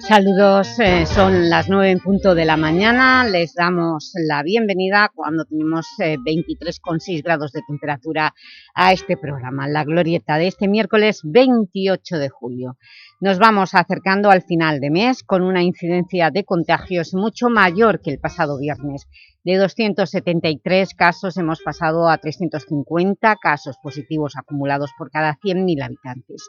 Saludos, eh, son las nueve en punto de la mañana, les damos la bienvenida cuando tenemos 23,6 eh, grados de temperatura a este programa, La Glorieta de este miércoles 28 de julio. Nos vamos acercando al final de mes con una incidencia de contagios mucho mayor que el pasado viernes. De 273 casos hemos pasado a 350 casos positivos acumulados por cada 100.000 habitantes.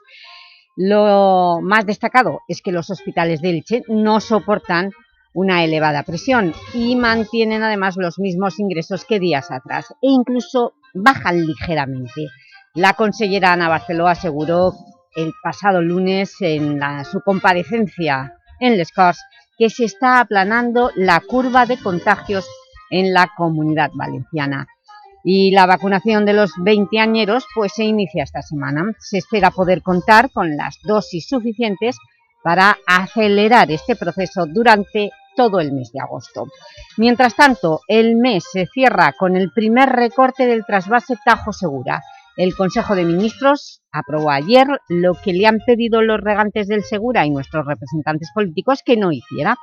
Lo más destacado es que los hospitales de Elche no soportan una elevada presión y mantienen además los mismos ingresos que días atrás e incluso bajan ligeramente. La consellera Ana Barceló aseguró el pasado lunes en su comparecencia en Les Corts que se está aplanando la curva de contagios en la Comunidad Valenciana. Y la vacunación de los veinteañeros pues, se inicia esta semana. Se espera poder contar con las dosis suficientes para acelerar este proceso durante todo el mes de agosto. Mientras tanto, el mes se cierra con el primer recorte del trasvase Tajo Segura. El Consejo de Ministros aprobó ayer lo que le han pedido los regantes del Segura y nuestros representantes políticos que no hiciera,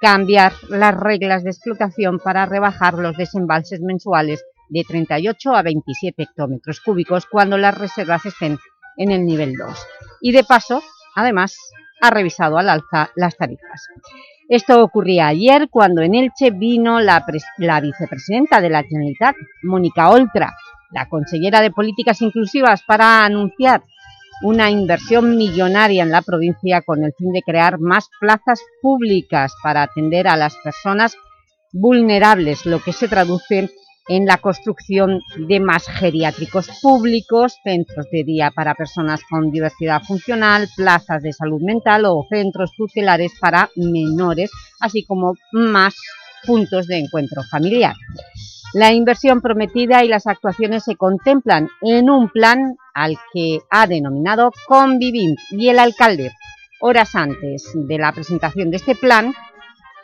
cambiar las reglas de explotación para rebajar los desembalses mensuales de 38 a 27 hectómetros cúbicos cuando las reservas estén en el nivel 2. Y de paso, además, ha revisado al alza las tarifas. Esto ocurría ayer cuando en Elche vino la, la vicepresidenta de la Generalitat, Mónica Oltra, la consellera de Políticas Inclusivas, para anunciar una inversión millonaria en la provincia con el fin de crear más plazas públicas para atender a las personas vulnerables, lo que se traduce en la construcción de más geriátricos públicos, centros de día para personas con diversidad funcional, plazas de salud mental o centros tutelares para menores, así como más puntos de encuentro familiar. La inversión prometida y las actuaciones se contemplan en un plan al que ha denominado Convivint y el alcalde, horas antes de la presentación de este plan,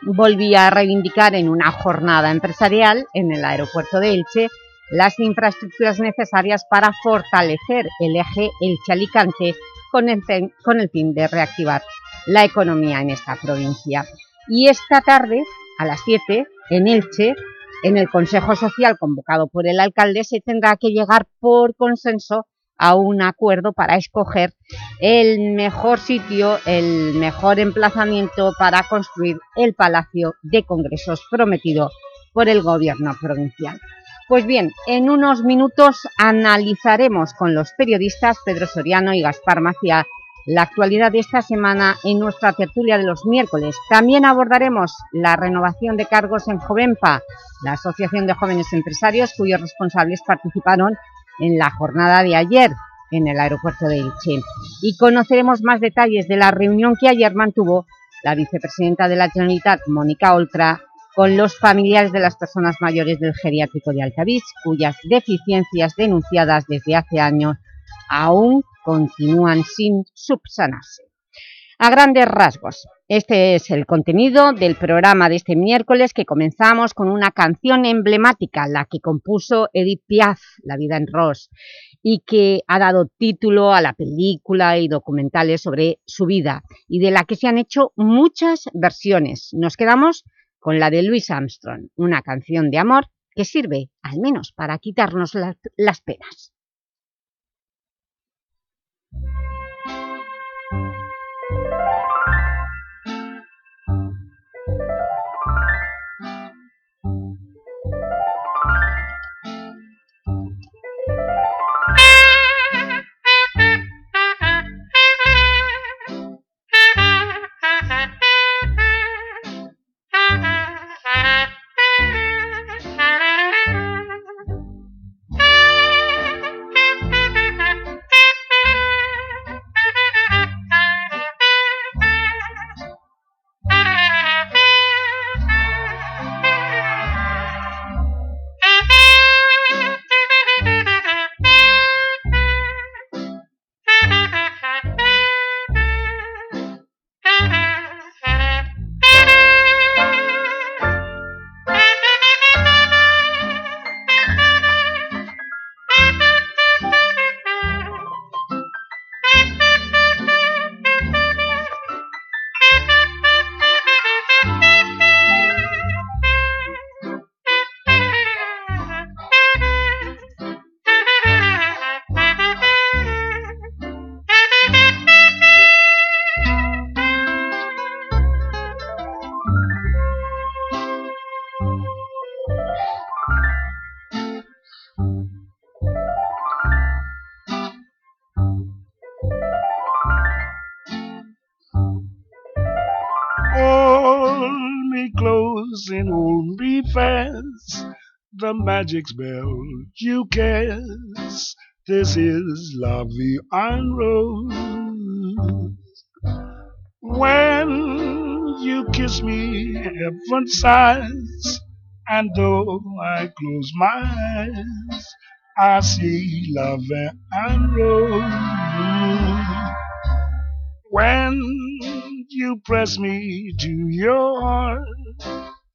volvía a reivindicar en una jornada empresarial en el aeropuerto de Elche las infraestructuras necesarias para fortalecer el eje Elche-Alicante con, el, con el fin de reactivar la economía en esta provincia. Y esta tarde, a las 7, en Elche, en el Consejo Social convocado por el alcalde, se tendrá que llegar por consenso a un acuerdo para escoger el mejor sitio, el mejor emplazamiento para construir el Palacio de Congresos prometido por el Gobierno provincial. Pues bien, en unos minutos analizaremos con los periodistas Pedro Soriano y Gaspar Macía la actualidad de esta semana en nuestra tertulia de los miércoles. También abordaremos la renovación de cargos en Jovenpa, la Asociación de Jóvenes Empresarios, cuyos responsables participaron en la jornada de ayer en el aeropuerto de Elche. Y conoceremos más detalles de la reunión que ayer mantuvo la vicepresidenta de la Generalitat, Mónica Oltra, con los familiares de las personas mayores del geriátrico de Altavix, cuyas deficiencias denunciadas desde hace años aún continúan sin subsanarse. A grandes rasgos, este es el contenido del programa de este miércoles que comenzamos con una canción emblemática, la que compuso Edith Piaf, La vida en Ross, y que ha dado título a la película y documentales sobre su vida, y de la que se han hecho muchas versiones. Nos quedamos con la de Louis Armstrong, una canción de amor que sirve, al menos, para quitarnos las penas. Magic spell you cast. This is La Vie en Rose. When you kiss me, heaven sighs, and though I close my eyes, I see love and rose. When you press me to your heart,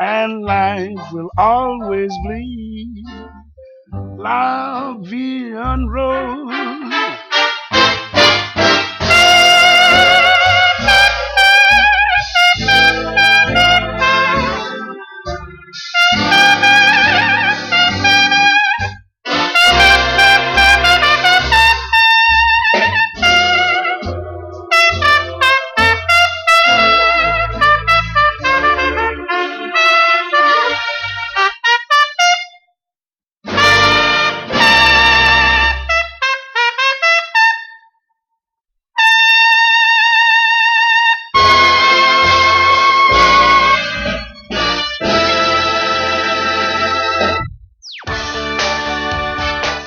and life will always bleed. La vie en rose.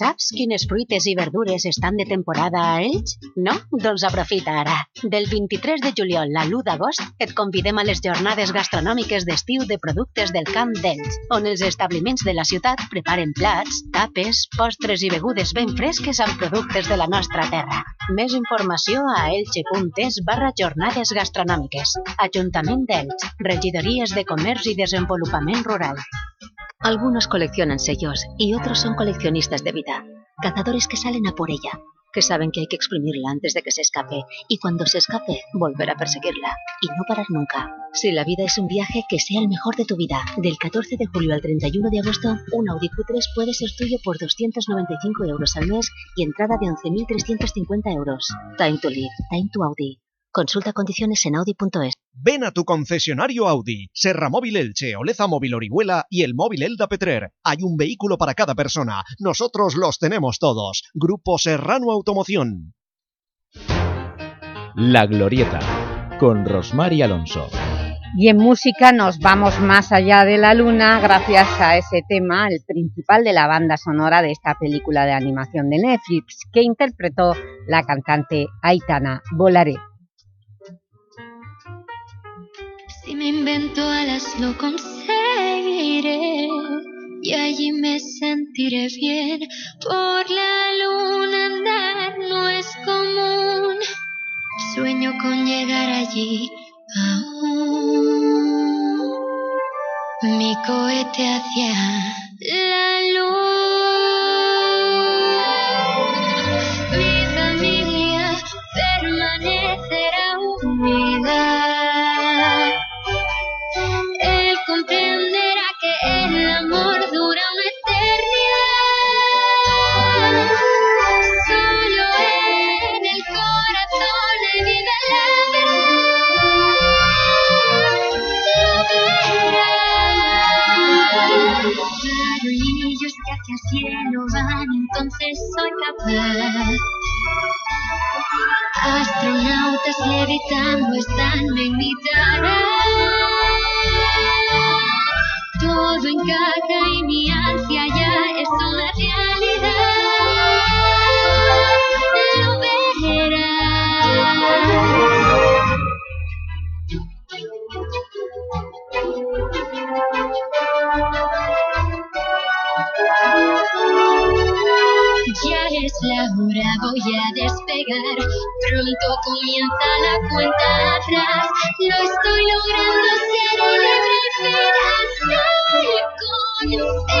Saps quines fruites i verdures estan de temporada a Elx? No? Doncs aprofita ara. Del 23 de juliol a l'1 d'agost et convidem a les jornades gastronòmiques d'estiu de productes del camp d'Elx, on els establiments de la ciutat preparen plats, tapes, postres i begudes ben fresques amb productes de la nostra terra. Més informació a elche.es barra jornades gastronòmiques. Ajuntament d'Elx, regidories de Comerç i Desenvolupament Rural. Algunos coleccionan sellos y otros son coleccionistas de vida, cazadores que salen a por ella, que saben que hay que exprimirla antes de que se escape y cuando se escape volver a perseguirla y no parar nunca. Si la vida es un viaje, que sea el mejor de tu vida. Del 14 de julio al 31 de agosto, un Audi Q3 puede ser tuyo por 295 euros al mes y entrada de 11.350 euros. Time to live, time to Audi. Consulta condiciones en Audi.es. Ven a tu concesionario Audi, Serra Móvil Elche, Oleza Móvil Orihuela y el móvil Elda Petrer. Hay un vehículo para cada persona. Nosotros los tenemos todos. Grupo Serrano Automoción. La Glorieta, con Rosmar y Alonso. Y en música nos vamos más allá de la luna gracias a ese tema, el principal de la banda sonora de esta película de animación de Netflix, que interpretó la cantante Aitana Volaré. Si me invento alas lo conseguiré y allí me sentiré bien. Por la luna andar no es común. Sueño con llegar allí aún. Mi cohete hacia la luz. Hacia el cielo van, entonces soy capaz. Astronautas levitando están en mi cara. Todo encaja y mi ansia ya es una realidad. La hora, voy a despegar. Pronto comienza la cuenta atrás. Lo estoy logrando, seré libre al fin hasta el conocer.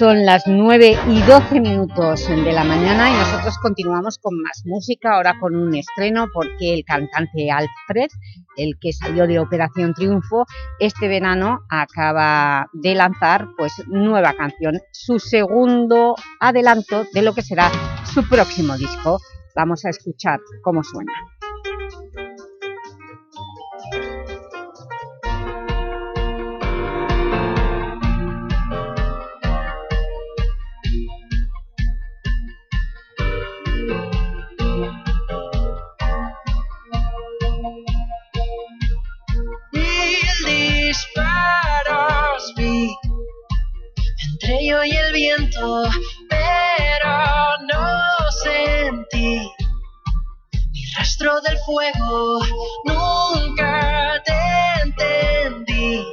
Son las 9 y 12 minutos de la mañana y nosotros continuamos con más música, ahora con un estreno porque el cantante Alfred, el que salió de Operación Triunfo, este verano acaba de lanzar pues nueva canción, su segundo adelanto de lo que será su próximo disco. Vamos a escuchar cómo suena. Y el viento, pero no sentí ni rastro del fuego. Nunca te entendí.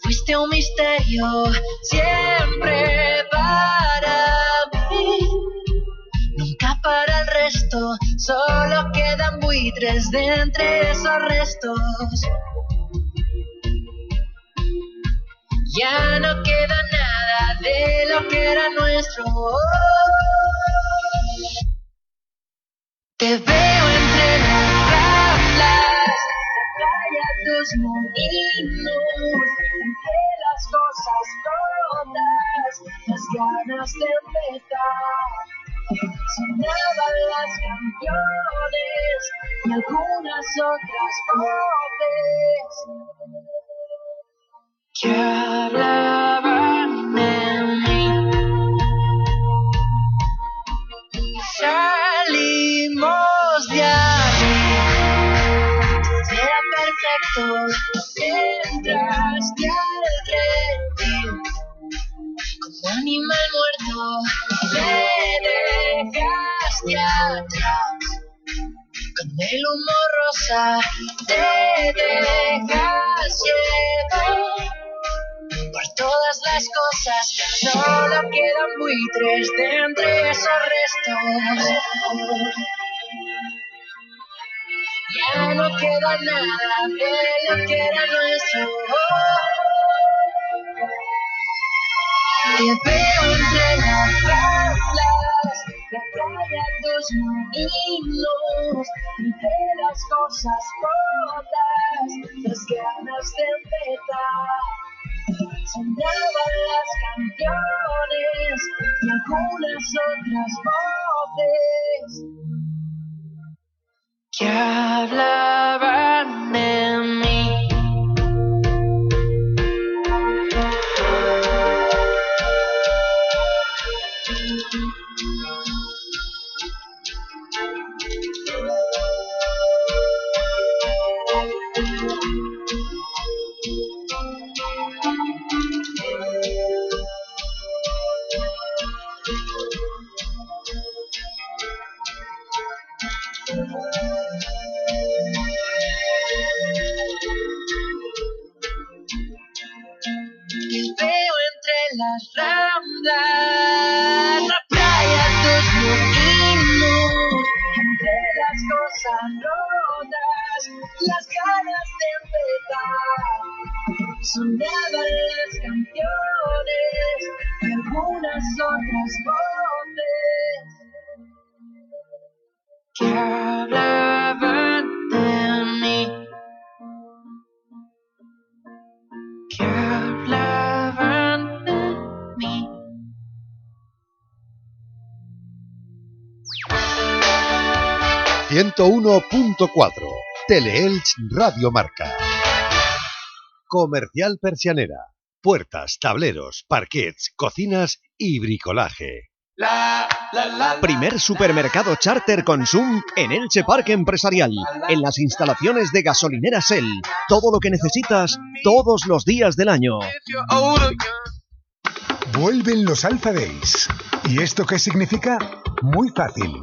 Fuiste un misterio siempre para mí. Nunca para el resto, solo quedan buitres de entre esos restos. Ya no queda nada de lo que era nuestro. Te veo entre las ramblas, la playa, tus molinos, entre las cosas rotas, las ganas de empezar. Sonaban las canciones y algunas otras voces que hablaban de mí. Salimos de ahí. Todo era perfecto. Entraste al redil. Como animal muerto. Me dejaste atrás. Con el humo rosa te dejas llevar todas las cosas. Solo quedan buitres de entre esos restos. Ya no queda nada de lo que era nuestro. Te veo entre las ramblas, la playa, tus molinos, entre las cosas rotas, las ganas de empezar. Sonaban las canciones y algunas otras voces que hablaban de ...101.4... Teleelch Radio Marca. Comercial Persianera. Puertas, tableros, parquets, cocinas y bricolaje. Primer supermercado charter Consum en Elche Parque Empresarial, en las instalaciones de gasolinera Shell. Todo lo que necesitas todos los días del año. Vuelven los Alpha Days. ¿Y esto qué significa? Muy fácil.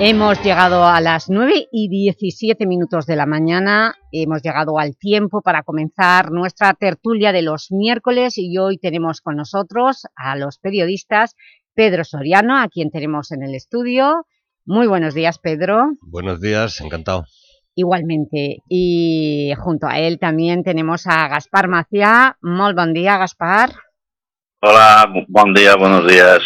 Hemos llegado a las 9 y 17 minutos de la mañana, hemos llegado al tiempo para comenzar nuestra tertulia de los miércoles y hoy tenemos con nosotros a los periodistas Pedro Soriano, a quien tenemos en el estudio. Muy buenos días, Pedro. Buenos días, encantado. Igualmente, y junto a él también tenemos a Gaspar Maciá. Muy buen día, Gaspar. Hola, buen día, buenos días.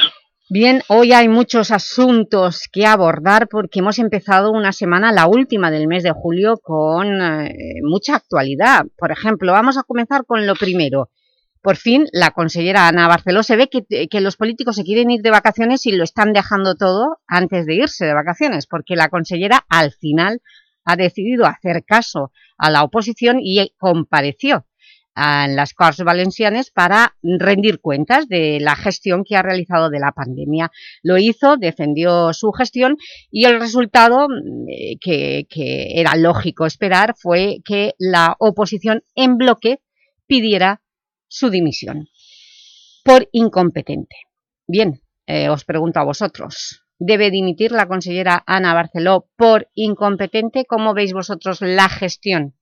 Bien, hoy hay muchos asuntos que abordar porque hemos empezado una semana, la última del mes de julio, con eh, mucha actualidad. Por ejemplo, vamos a comenzar con lo primero. Por fin, la consellera Ana Barceló se ve que, que, los políticos se quieren ir de vacaciones y lo están dejando todo antes de irse de vacaciones, porque la consellera al final ha decidido hacer caso a la oposición y compareció en las Corts Valencianes para rendir cuentas de la gestión que ha realizado de la pandemia. Lo hizo, defendió su gestión y el resultado eh, que, que era lógico esperar fue que la oposición en bloque pidiera su dimisión por incompetente. Bien, eh, os pregunto a vosotros, ¿debe dimitir la consellera Ana Barceló por incompetente? ¿Cómo veis vosotros la gestión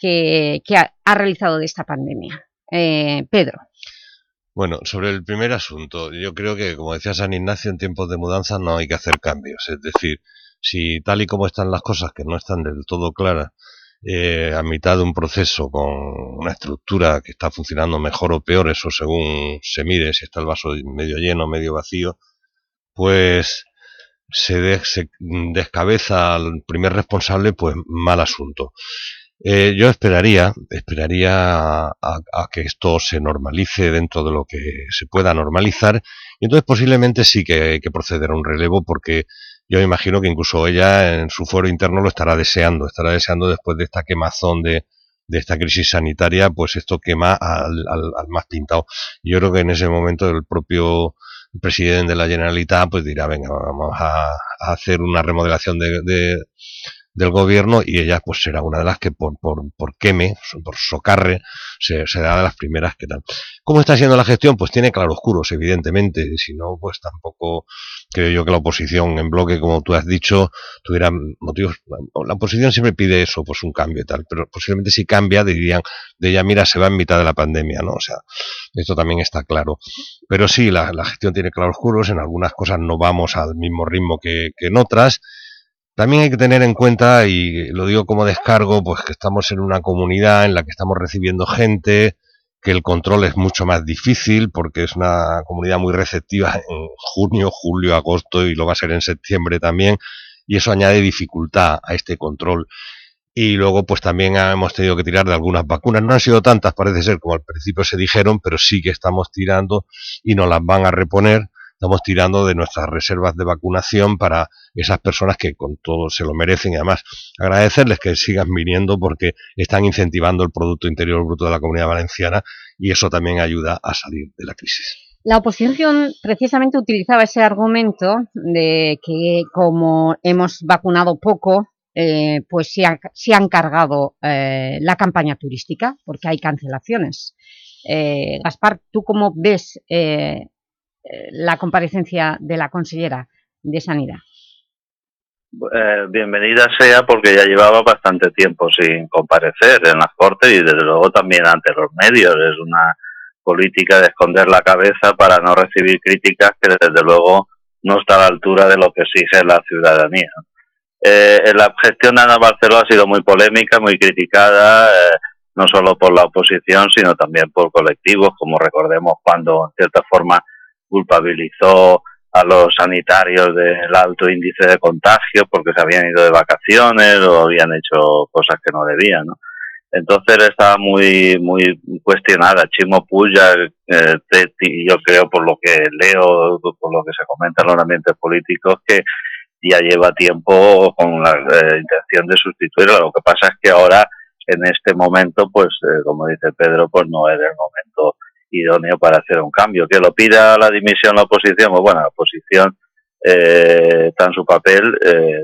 que, ha, realizado de esta pandemia. Eh, Pedro. Bueno, sobre el primer asunto, yo creo que, como decía San Ignacio, en tiempos de mudanza no hay que hacer cambios. Es decir, si tal y como están las cosas, que no están del todo claras, eh, a mitad de un proceso con una estructura que está funcionando mejor o peor, eso según se mire, si está el vaso medio lleno, medio vacío, pues se, de, se descabeza al primer responsable, pues mal asunto. Eh, yo esperaría, esperaría a, a, que esto se normalice dentro de lo que se pueda normalizar y entonces posiblemente sí que hay que proceder a un relevo porque yo imagino que incluso ella en su foro interno lo estará deseando, estará deseando después de esta quemazón de, de esta crisis sanitaria, pues esto quema al, al, al más pintado. Yo creo que en ese momento el propio presidente de la Generalitat pues dirá, venga, vamos a, a hacer una remodelación de, de del gobierno y ella pues será una de las que por, por, por queme, por socarre, se, será de las primeras que tal. ¿Cómo está siendo la gestión? Pues tiene claroscuros, evidentemente, si no, pues tampoco creo yo que la oposición en bloque, como tú has dicho, tuviera motivos, la oposición siempre pide eso, pues un cambio y tal, pero posiblemente si cambia dirían de ella, mira, se va en mitad de la pandemia, ¿no? O sea, esto también está claro. Pero sí, la, gestión tiene claroscuros, en algunas cosas no vamos al mismo ritmo que en otras, también hay que tener en cuenta, y lo digo como descargo, pues que estamos en una comunidad en la que estamos recibiendo gente, que el control es mucho más difícil porque es una comunidad muy receptiva en junio, julio, agosto y lo va a ser en septiembre también, y eso añade dificultad a este control. Y luego pues también hemos tenido que tirar de algunas vacunas, no han sido tantas parece ser como al principio se dijeron, pero sí que estamos tirando y nos las van a reponer estamos tirando de nuestras reservas de vacunación para esas personas que con todo se lo merecen y además agradecerles que sigan viniendo porque están incentivando el Producto Interior Bruto de la Comunidad Valenciana y eso también ayuda a salir de la crisis. La oposición precisamente utilizaba ese argumento de que como hemos vacunado poco, eh, pues se, han cargado eh, la campaña turística porque hay cancelaciones. Eh, Gaspar, ¿tú cómo ves la comparecencia de la consellera de Sanidad? bienvenida sea porque ya llevaba bastante tiempo sin comparecer en las Cortes y desde luego también ante los medios. Es una política de esconder la cabeza para no recibir críticas que desde luego no está a la altura de lo que exige la ciudadanía. Eh, la gestión de Ana Barceló ha sido muy polémica, muy criticada, eh, no solo por la oposición, sino también por colectivos, como recordemos cuando en cierta forma culpabilizó a los sanitarios del alto índice de contagio porque se habían ido de vacaciones o habían hecho cosas que no debían, ¿no? Entonces estaba muy muy cuestionada. Chimo Puya, eh, yo creo por lo que leo, por lo que se comenta en los ambientes políticos, que ya lleva tiempo con la eh, intención de sustituirlo. Lo que pasa es que ahora, en este momento, pues eh, como dice Pedro, pues no es el momento idóneo para hacer un cambio. Que lo pida la dimisión la oposición, pues bueno, la oposición eh, está en su papel eh,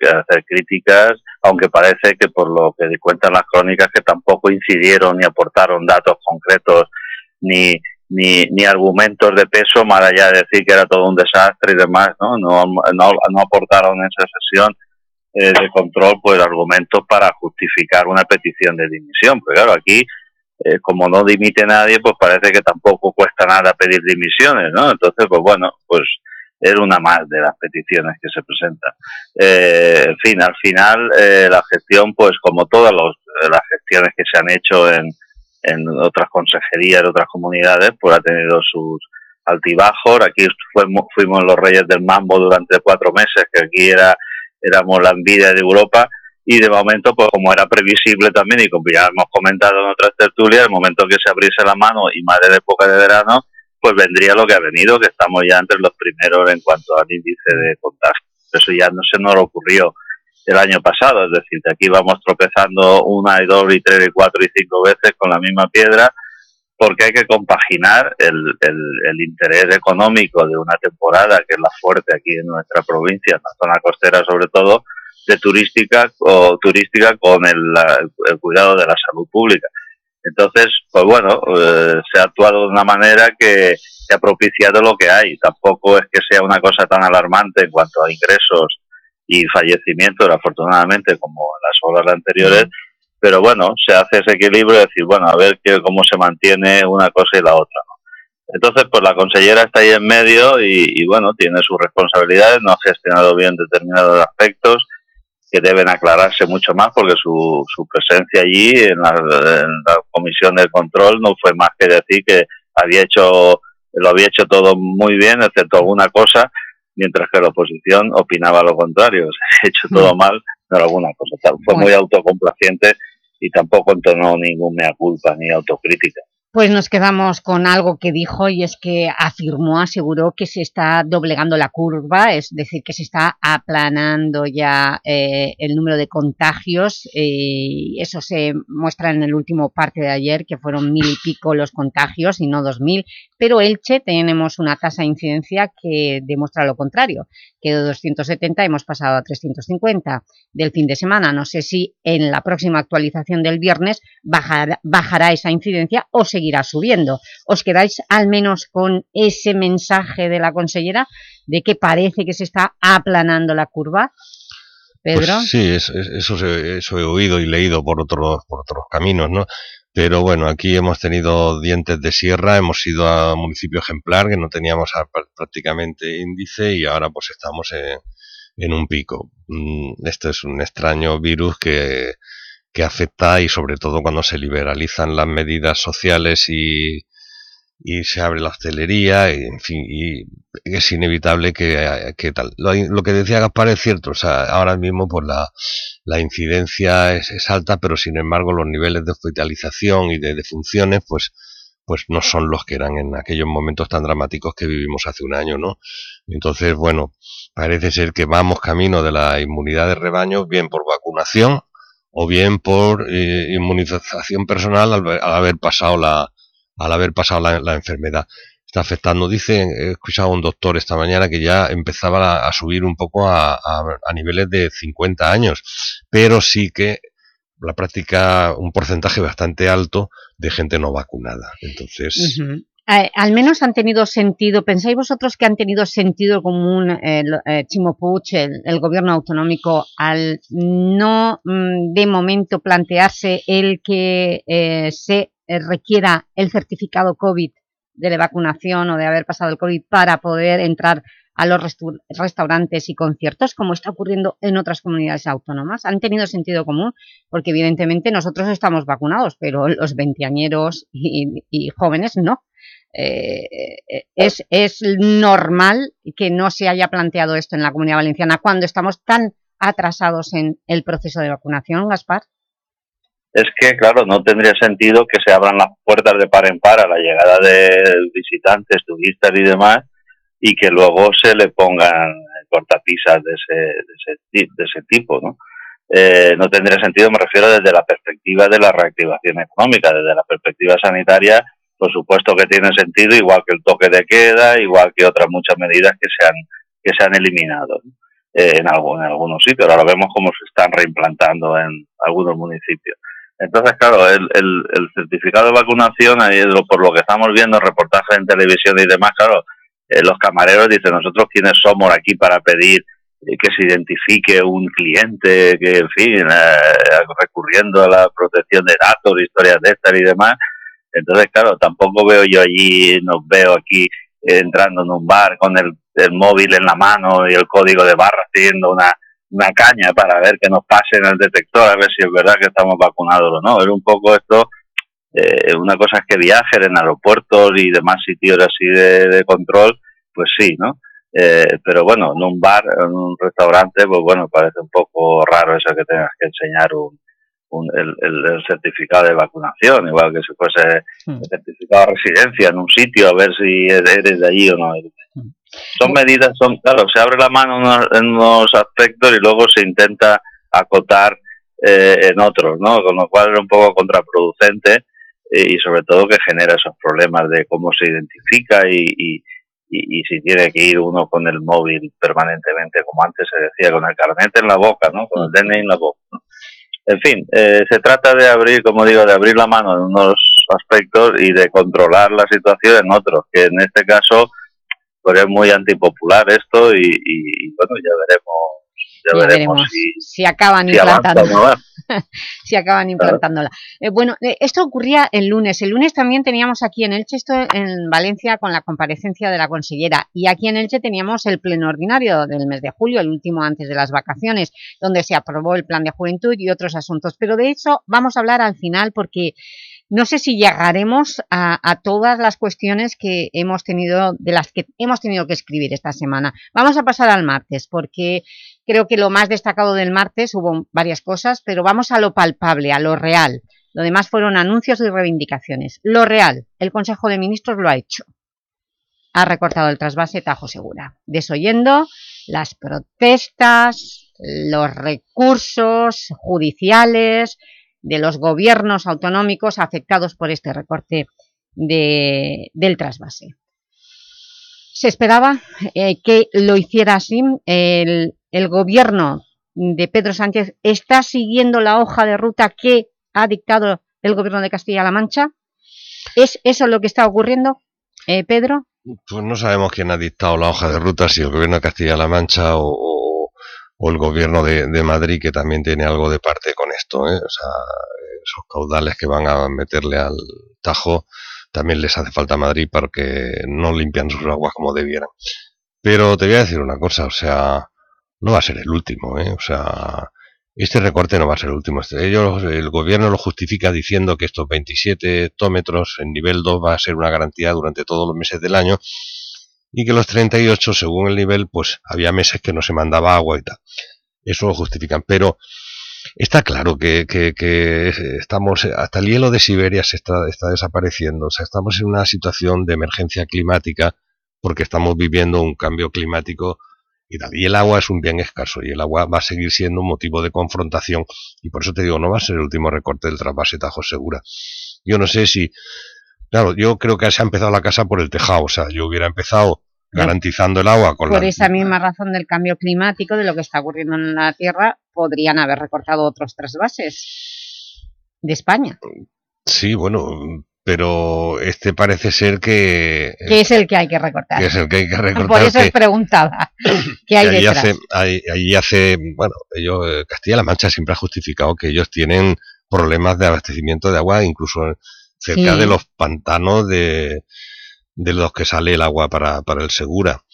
de, hacer críticas, aunque parece que por lo que cuentan las crónicas que tampoco incidieron ni aportaron datos concretos ni ni, ni argumentos de peso, más allá de decir que era todo un desastre y demás, ¿no? No, no, no aportaron en esa sesión eh, de control pues argumentos para justificar una petición de dimisión. Pero claro, aquí, eh, como no dimite nadie, pues parece que tampoco cuesta nada pedir dimisiones, ¿no? Entonces, pues bueno, pues era una más de las peticiones que se presentan. Eh, en fin, al final eh, la gestión, pues como todas los, las gestiones que se han hecho en, en otras consejerías de otras comunidades, pues ha tenido sus altibajos. Aquí fuimos, fuimos los reyes del mambo durante cuatro meses, que aquí era éramos la envidia de Europa y de momento, pues como era previsible también y como ya hemos comentado en otras tertulias, el momento que se abriese la mano y más de época de verano, pues vendría lo que ha venido, que estamos ya entre los primeros en cuanto al índice de contagio. Eso ya no se nos ocurrió el año pasado, es decir, que aquí vamos tropezando una y dos y tres y cuatro y cinco veces con la misma piedra, porque hay que compaginar el, el, interés económico de una temporada que es la fuerte aquí en nuestra provincia, en la zona costera sobre todo, de turística o turística con el, cuidado de la salud pública. Entonces, pues bueno, eh, se ha actuado de una manera que, que ha propiciado lo que hay. Tampoco es que sea una cosa tan alarmante en cuanto a ingresos y fallecimientos, afortunadamente, como en las horas anteriores, pero bueno, se hace ese equilibrio de decir, bueno, a ver qué cómo se mantiene una cosa y la otra. Entonces, pues la consellera está ahí en medio y, bueno, tiene sus responsabilidades, no ha gestionado bien determinados aspectos que deben aclararse mucho más porque su, su presencia allí en la, en la comisión de control no fue más que decir que había hecho lo había hecho todo muy bien, excepto alguna cosa, mientras que la oposición opinaba lo contrario, se ha hecho todo mm. mal pero alguna cosa. Fue muy autocomplaciente y tampoco entonó ningún mea culpa ni autocrítica. Pues nos quedamos con algo que dijo y es que afirmó, aseguró que se está doblegando la curva, es decir, que se está aplanando ya eh, el número de contagios. Eh, eso se muestra en el último parte de ayer, que fueron mil y pico los contagios y no dos mil. Pero Elche tenemos una tasa de incidencia que demuestra lo contrario, que de 270 hemos pasado a 350 del fin de semana. No sé si en la próxima actualización del viernes bajará, bajará esa incidencia o seguirá subiendo. ¿Os quedáis al menos con ese mensaje de la consellera de que parece que se está aplanando la curva? Pedro. Pues sí, eso, eso, he oído y leído por otros, por otros caminos, ¿no? Pero bueno, aquí hemos tenido dientes de sierra, hemos ido a municipio ejemplar, que no teníamos prácticamente índice y ahora pues estamos en, en un pico. Mm, este es un extraño virus que, que afecta y sobre todo cuando se liberalizan las medidas sociales y, y se abre la hostelería, y, en fin, y es inevitable que, que tal. Lo, que decía Gaspar es cierto, o sea, ahora mismo pues la, la incidencia es, es, alta, pero sin embargo los niveles de hospitalización y de defunciones pues pues no son los que eran en aquellos momentos tan dramáticos que vivimos hace un año, ¿no? Entonces, bueno, parece ser que vamos camino de la inmunidad de rebaño, bien por vacunación o bien por eh, inmunización personal al, haber pasado la, al haber pasado la, enfermedad. está afectando. Dice, he escuchado a un doctor esta mañana que ya empezaba a, subir un poco a, a, niveles de 50 años, pero sí que la práctica un porcentaje bastante alto de gente no vacunada. Entonces... Eh, al menos han tenido sentido, ¿pensáis vosotros que han tenido sentido común eh, eh Chimo Puig, el, gobierno autonómico, al no mm, de momento plantearse el que eh, se requiera el certificado COVID de la vacunación o de haber pasado el COVID para poder entrar a los restaurantes y conciertos, como está ocurriendo en otras comunidades autónomas? ¿Han tenido sentido común? Porque evidentemente nosotros estamos vacunados, pero los veinteañeros y jóvenes no. Eh, eh, es, es normal que no se haya planteado esto en la Comunidad Valenciana cuando estamos tan atrasados en el proceso de vacunación, Gaspar? Es que, claro, no tendría sentido que se abran las puertas de par en par a la llegada de visitantes, turistas y demás, y que luego se le pongan cortapisas de ese, de ese, de ese tipo, ¿no? Eh, no tendría sentido, me refiero desde la perspectiva de la reactivación económica, desde la perspectiva sanitaria, por supuesto que tiene sentido, igual que el toque de queda, igual que otras muchas medidas que se han, que se han eliminado eh, en, en algunos sitios. Ahora vemos cómo se están reimplantando en algunos municipios. Entonces, claro, el, el, certificado de vacunación, ahí por lo que estamos viendo, reportajes en televisión y demás, claro, eh, los camareros dicen, nosotros quiénes somos aquí para pedir eh, que se identifique un cliente, que, en fin, recurriendo a la protección de datos, historias de estas y demás, entonces, claro, tampoco veo yo allí, nos veo aquí entrando en un bar con el, móvil en la mano y el código de barra siguiendo una, una caña para ver que nos pase en el detector, a ver si es verdad que estamos vacunados o no. Es un poco esto, eh, una cosa es que viajen en aeropuertos y demás sitios así de, control, pues sí, ¿no? Eh, pero bueno, en un bar, en un restaurante, pues bueno, parece un poco raro eso que tengas que enseñar un, el, certificado de vacunación, igual que si fuese hmm. el certificado de residencia en un sitio, a ver si eres de allí o no. Hmm. Son medidas, son claro, se abre la mano en unos aspectos y luego se intenta acotar eh, en otros, ¿no? Con lo cual es un poco contraproducente y sobre todo que genera esos problemas de cómo se identifica y, y, y, si tiene que ir uno con el móvil permanentemente, como antes se decía, con el carnet en la boca, ¿no? Con el DNI en la boca. ¿no? En fin, eh, se trata de abrir, como digo, de abrir la mano en unos aspectos y de controlar la situación en otros, que en este caso pues es muy antipopular esto y, y bueno, ya veremos ya, veremos, si, acaban implantando. si acaban implantándola. Eh, bueno, eh, esto ocurría el lunes. El lunes también teníamos aquí en Elche, esto en Valencia, con la comparecencia de la consellera. Y aquí en Elche teníamos el pleno ordinario del mes de julio, el último antes de las vacaciones, donde se aprobó el plan de juventud y otros asuntos. Pero de hecho vamos a hablar al final porque no sé si llegaremos a, todas las cuestiones que hemos tenido, de las que hemos tenido que escribir esta semana. Vamos a pasar al martes, porque creo que lo más destacado del martes hubo varias cosas, pero vamos a lo palpable, a lo real. Lo demás fueron anuncios y reivindicaciones. Lo real, el Consejo de Ministros lo ha hecho. Ha recortado el trasvase Tajo Segura, desoyendo las protestas, los recursos judiciales, de los gobiernos autonómicos afectados por este recorte de, del trasvase. Se esperaba eh, que lo hiciera así. El, gobierno de Pedro Sánchez está siguiendo la hoja de ruta que ha dictado el gobierno de Castilla-La Mancha. ¿Es eso lo que está ocurriendo, eh, Pedro? Pues no sabemos quién ha dictado la hoja de ruta, si el gobierno de Castilla-La Mancha o, o el gobierno de, de, Madrid que también tiene algo de parte con esto, ¿eh? o sea, esos caudales que van a meterle al Tajo también les hace falta a Madrid para que no limpian sus aguas como debieran. Pero te voy a decir una cosa, o sea, no va a ser el último, ¿eh? o sea, este recorte no va a ser el último. Ellos, el gobierno lo justifica diciendo que estos 27 hectómetros en nivel 2 va a ser una garantía durante todos los meses del año y que los 38, según el nivel, pues había meses que no se mandaba agua y tal. Eso lo justifican, pero está claro que, que, estamos, hasta el hielo de Siberia se está, está desapareciendo, o sea, estamos en una situación de emergencia climática porque estamos viviendo un cambio climático y, y el agua es un bien escaso y el agua va a seguir siendo un motivo de confrontación y por eso te digo, no va a ser el último recorte del trasvase Tajo Segura. Yo no sé si Claro, yo creo que se ha empezado la casa por el tejado, o sea, yo hubiera empezado garantizando el agua con Por la... esa misma razón del cambio climático, de lo que está ocurriendo en la Tierra, podrían haber recortado otros trasvases de España, Sí, bueno, pero este parece ser que... que es el que hay que recortar. que es el que hay que recortar. Por eso que- os preguntaba, ¿qué hay ahí detrás? hace, ahí, ahí hace, bueno, ellos, eh, Castilla-La Mancha siempre ha justificado que ellos tienen problemas de abastecimiento de agua, incluso cerca Sí. de los pantanos de, de los que sale el agua para, para el Segura.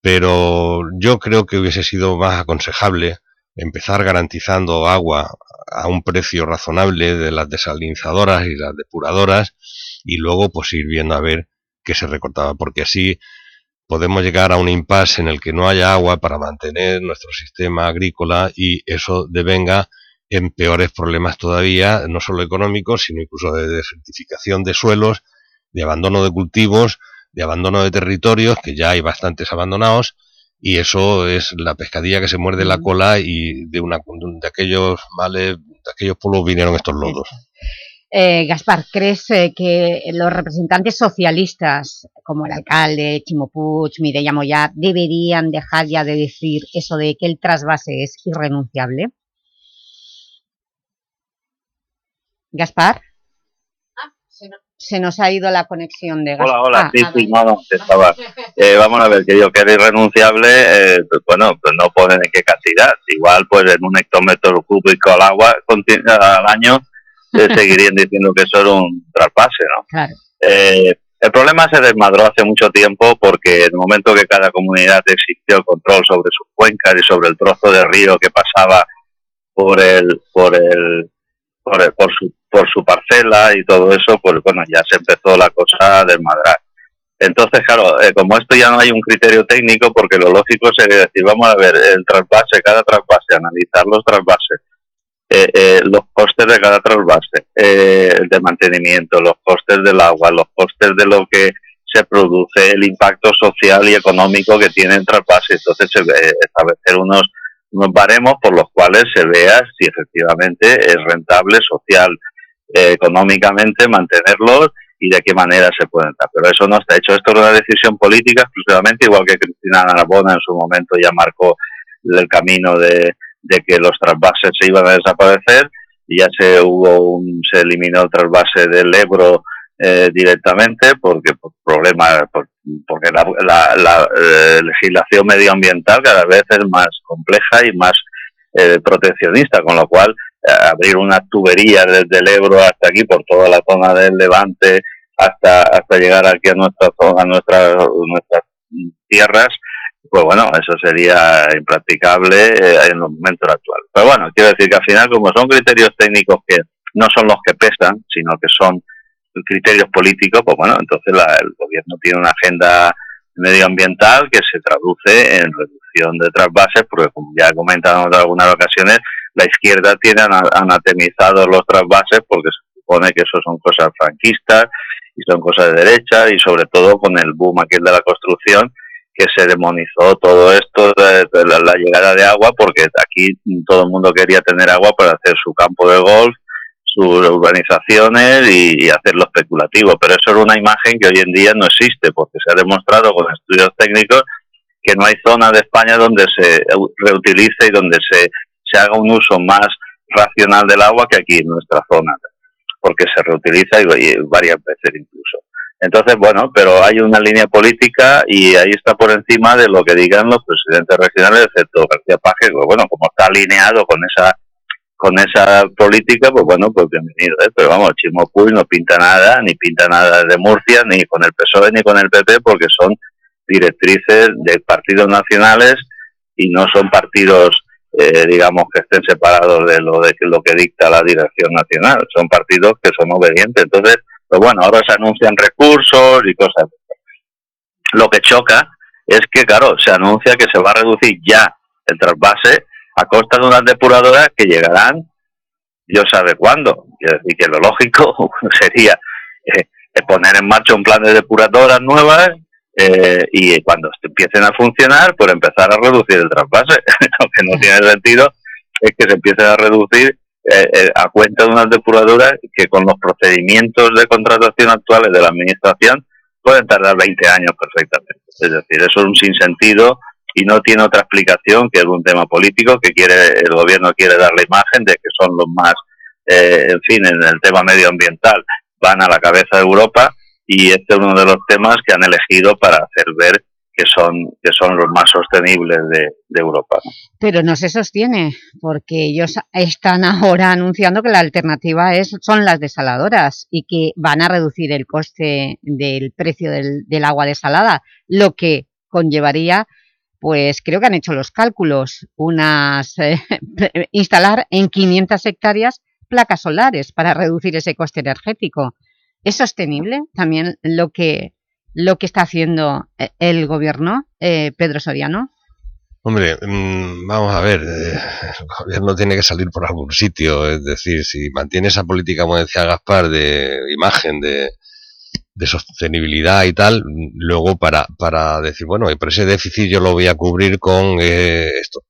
Pero yo creo que hubiese sido más aconsejable empezar garantizando agua a un precio razonable de las desalinizadoras y las depuradoras y luego pues ir viendo a ver qué se recortaba, porque así podemos llegar a un impasse en el que no haya agua para mantener nuestro sistema agrícola y eso devenga en peores problemas todavía, no solo económicos, sino incluso de desertificación de suelos, de abandono de cultivos, de abandono de territorios, que ya hay bastantes abandonados, y eso es la pescadilla que se muerde la cola y de, una, de aquellos males, de aquellos pueblos vinieron estos lodos. Eh, Gaspar, ¿crees eh, que los representantes socialistas, como el alcalde, Chimo Puig, Mireia Moya, deberían dejar ya de decir eso de que el trasvase es irrenunciable? Gaspar, se nos ha ido la conexión de Gaspar. Hola, hola, Ah, sí, ah, sí, no, no, estaba. Eh, vamos a ver, que yo que era irrenunciable, eh, pues bueno, pues no ponen en qué cantidad. Igual, pues en un hectómetro cúbico al agua al año, eh, seguirían diciendo que eso era un traspase, ¿no? Claro. Eh, el problema se desmadró hace mucho tiempo porque en el momento que cada comunidad exigió el control sobre sus cuencas y sobre el trozo de río que pasaba por el, por el, por, su, por su parcela y todo eso, pues bueno, ya se empezó la cosa a desmadrar. Entonces, claro, eh, como esto ya no hay un criterio técnico, porque lo lógico sería decir, vamos a ver, el trasvase, cada trasvase, analizar los trasvases, eh, eh, los costes de cada trasvase, eh, de mantenimiento, los costes del agua, los costes de lo que se produce, el impacto social y económico que tiene el trasvase. Entonces, establecer unos, unos baremos por los cuales se vea si efectivamente es rentable social, eh, económicamente mantenerlos y de qué manera se pueden dar. Pero eso no está hecho. Esto es una decisión política exclusivamente, igual que Cristina Narbona en su momento ya marcó el camino de, que los trasvases se iban a desaparecer y ya se hubo un, se eliminó el trasvase del Ebro eh, directamente porque por problemas por- porque la, la- la, eh, legislación medioambiental cada vez es más compleja y más eh, proteccionista con lo cual eh, abrir unas tuberías desde el Ebro hasta aquí por toda la zona del Levante hasta hasta llegar aquí a nuestra zona a nuestra- nuestras tierras pues bueno, eso sería impracticable eh, en los momentos actuales. Pero bueno, quiero decir que al final, como son criterios técnicos que no son los que pesan, sino que son criterios políticos, pues bueno, entonces la- el gobierno tiene una agenda medioambiental que se traduce en reducción de trasvases, porque como ya he comentado en algunas ocasiones, la izquierda tiene ana- anatemizado los trasvases porque se supone que eso son cosas franquistas y son cosas de derecha y sobre todo con el boom aquel de la construcción que se demonizó todo esto de, la llegada de agua porque aquí todo el mundo quería tener agua para hacer su campo de golf, sus urbanizaciones y, hacerlo especulativo. Pero eso era una imagen que hoy en día no existe porque se ha demostrado con estudios técnicos que no hay zona de España donde se reutilice y donde se, se haga un uso más racional del agua que aquí en nuestra zona, porque se reutiliza y, varias veces incluso. Entonces, bueno, pero hay una línea política y ahí está por encima de lo que digan los presidentes regionales, excepto García Paje, bueno, como está alineado con esa con esa política, pues bueno, pues bienvenido. ¿eh? Pero vamos, Chimo Puig no pinta nada, ni pinta nada de Murcia, ni con el PSOE, ni con el PP, porque son directrices de partidos nacionales y no son partidos, eh, digamos, que estén separados de lo de lo que dicta la dirección nacional. Son partidos que son obedientes. Entonces, pues bueno, ahora se anuncian recursos y cosas. Lo que choca es que, claro, se anuncia que se va a reducir ya el trasvase a costa de unas depuradoras que llegarán, Dios sabe cuándo. Quiero decir que lo lógico sería eh, eh, poner en marcha un plan de depuradoras nuevas eh, y cuando empiecen a funcionar, pues empezar a reducir el trasvase. lo que no tiene sentido es que se empiecen a reducir eh, eh, a cuenta de unas depuradoras que con los procedimientos de contratación actuales de la Administración pueden tardar 20 años perfectamente. Es decir, eso es un sinsentido y no tiene otra explicación que es un tema político que quiere el gobierno quiere dar la imagen de que son los más, eh, en fin, en el tema medioambiental van a la cabeza de Europa y este es uno de los temas que han elegido para hacer ver que son, que son los más sostenibles de, Europa. Pero no se sostiene, porque ellos están ahora anunciando que la alternativa es, son las desaladoras y que van a reducir el coste del precio del, agua desalada, lo que conllevaría pues creo que han hecho los cálculos, unas eh, instalar en 500 hectáreas placas solares para reducir ese coste energético. ¿Es sostenible también lo que, lo que está haciendo eh, el gobierno, eh, Pedro Soriano? Hombre, mm, vamos a ver, eh, el gobierno tiene que salir por algún sitio, es decir, si mantiene esa política, como decía Gaspar, de imagen, de, de sostenibilidad y tal, luego para, para decir, bueno, pero ese déficit yo lo voy a cubrir con esto.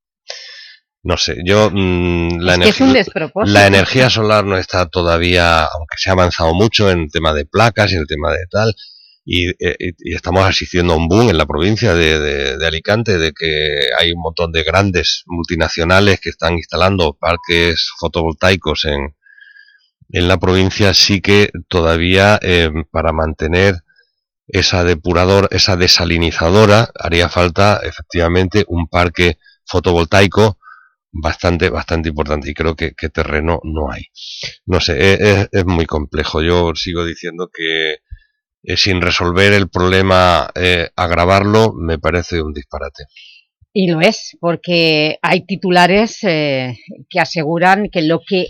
No sé, yo mm, la, energía, la energía solar no está todavía, aunque se ha avanzado mucho en el tema de placas y en el tema de tal, eh, y, estamos asistiendo a un boom en la provincia de, Alicante de que hay un montón de grandes multinacionales que están instalando parques fotovoltaicos en, en la provincia, sí que todavía eh, para mantener esa depurador, esa desalinizadora, haría falta efectivamente un parque fotovoltaico bastante, bastante importante y creo que, terreno no hay. No sé, es, muy complejo. Yo sigo diciendo que eh, sin resolver el problema, eh, agravarlo, me parece un disparate. Y lo es, porque hay titulares eh, que aseguran que lo que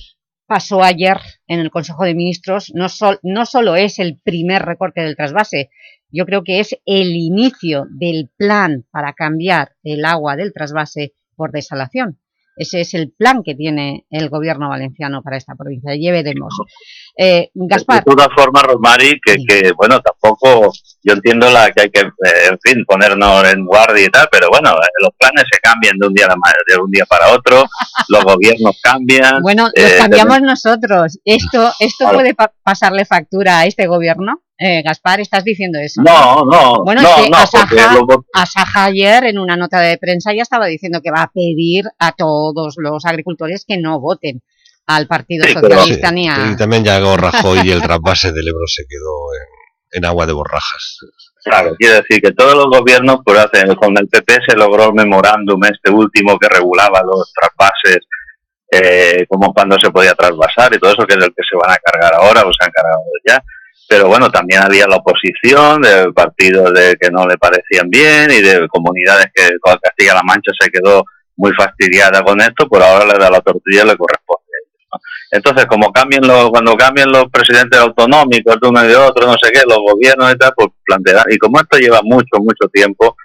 pasó ayer en el Consejo de Ministros no, no solo es el primer recorte del trasvase, yo creo que es el inicio del plan para cambiar el agua del trasvase por desalación. Ese es el plan que tiene el gobierno valenciano para esta provincia. Ya veremos. Eh, Gaspar. De todas formas, Rosmari, que, que, bueno, tampoco, yo entiendo la que hay que, eh, en fin, ponernos en guardia y tal, pero bueno, eh, los planes se cambian de un día, de un día para otro, los gobiernos cambian. Bueno, los cambiamos nosotros. ¿Esto, esto puede pasarle factura a este gobierno? Eh, Gaspar, ¿estás diciendo eso? No, no, Bueno, no, es que Asaja, ayer en una nota de prensa ya estaba diciendo que va a pedir a todos los agricultores que no voten al Partido Socialista ni a... Y también ya Rajoy y el trasvase del Ebro se quedó en, agua de borrajas. Claro, quiere decir que todos los gobiernos, pues hacen, con el PP se logró el memorándum este último que regulaba los trasvases, eh, como cuando se podía trasvasar y todo eso, que es el que se van a cargar ahora, o se han cargado ya pero bueno, también había la oposición de partidos de que no le parecían bien y de comunidades que toda Castilla-La Mancha se quedó muy fastidiada con esto, por ahora le da la tortilla le corresponde. Entonces, como cambian los, cuando cambian los presidentes autonómicos de uno y de otro, no sé qué, los gobiernos y tal, pues plantean, y como esto lleva mucho, mucho tiempo,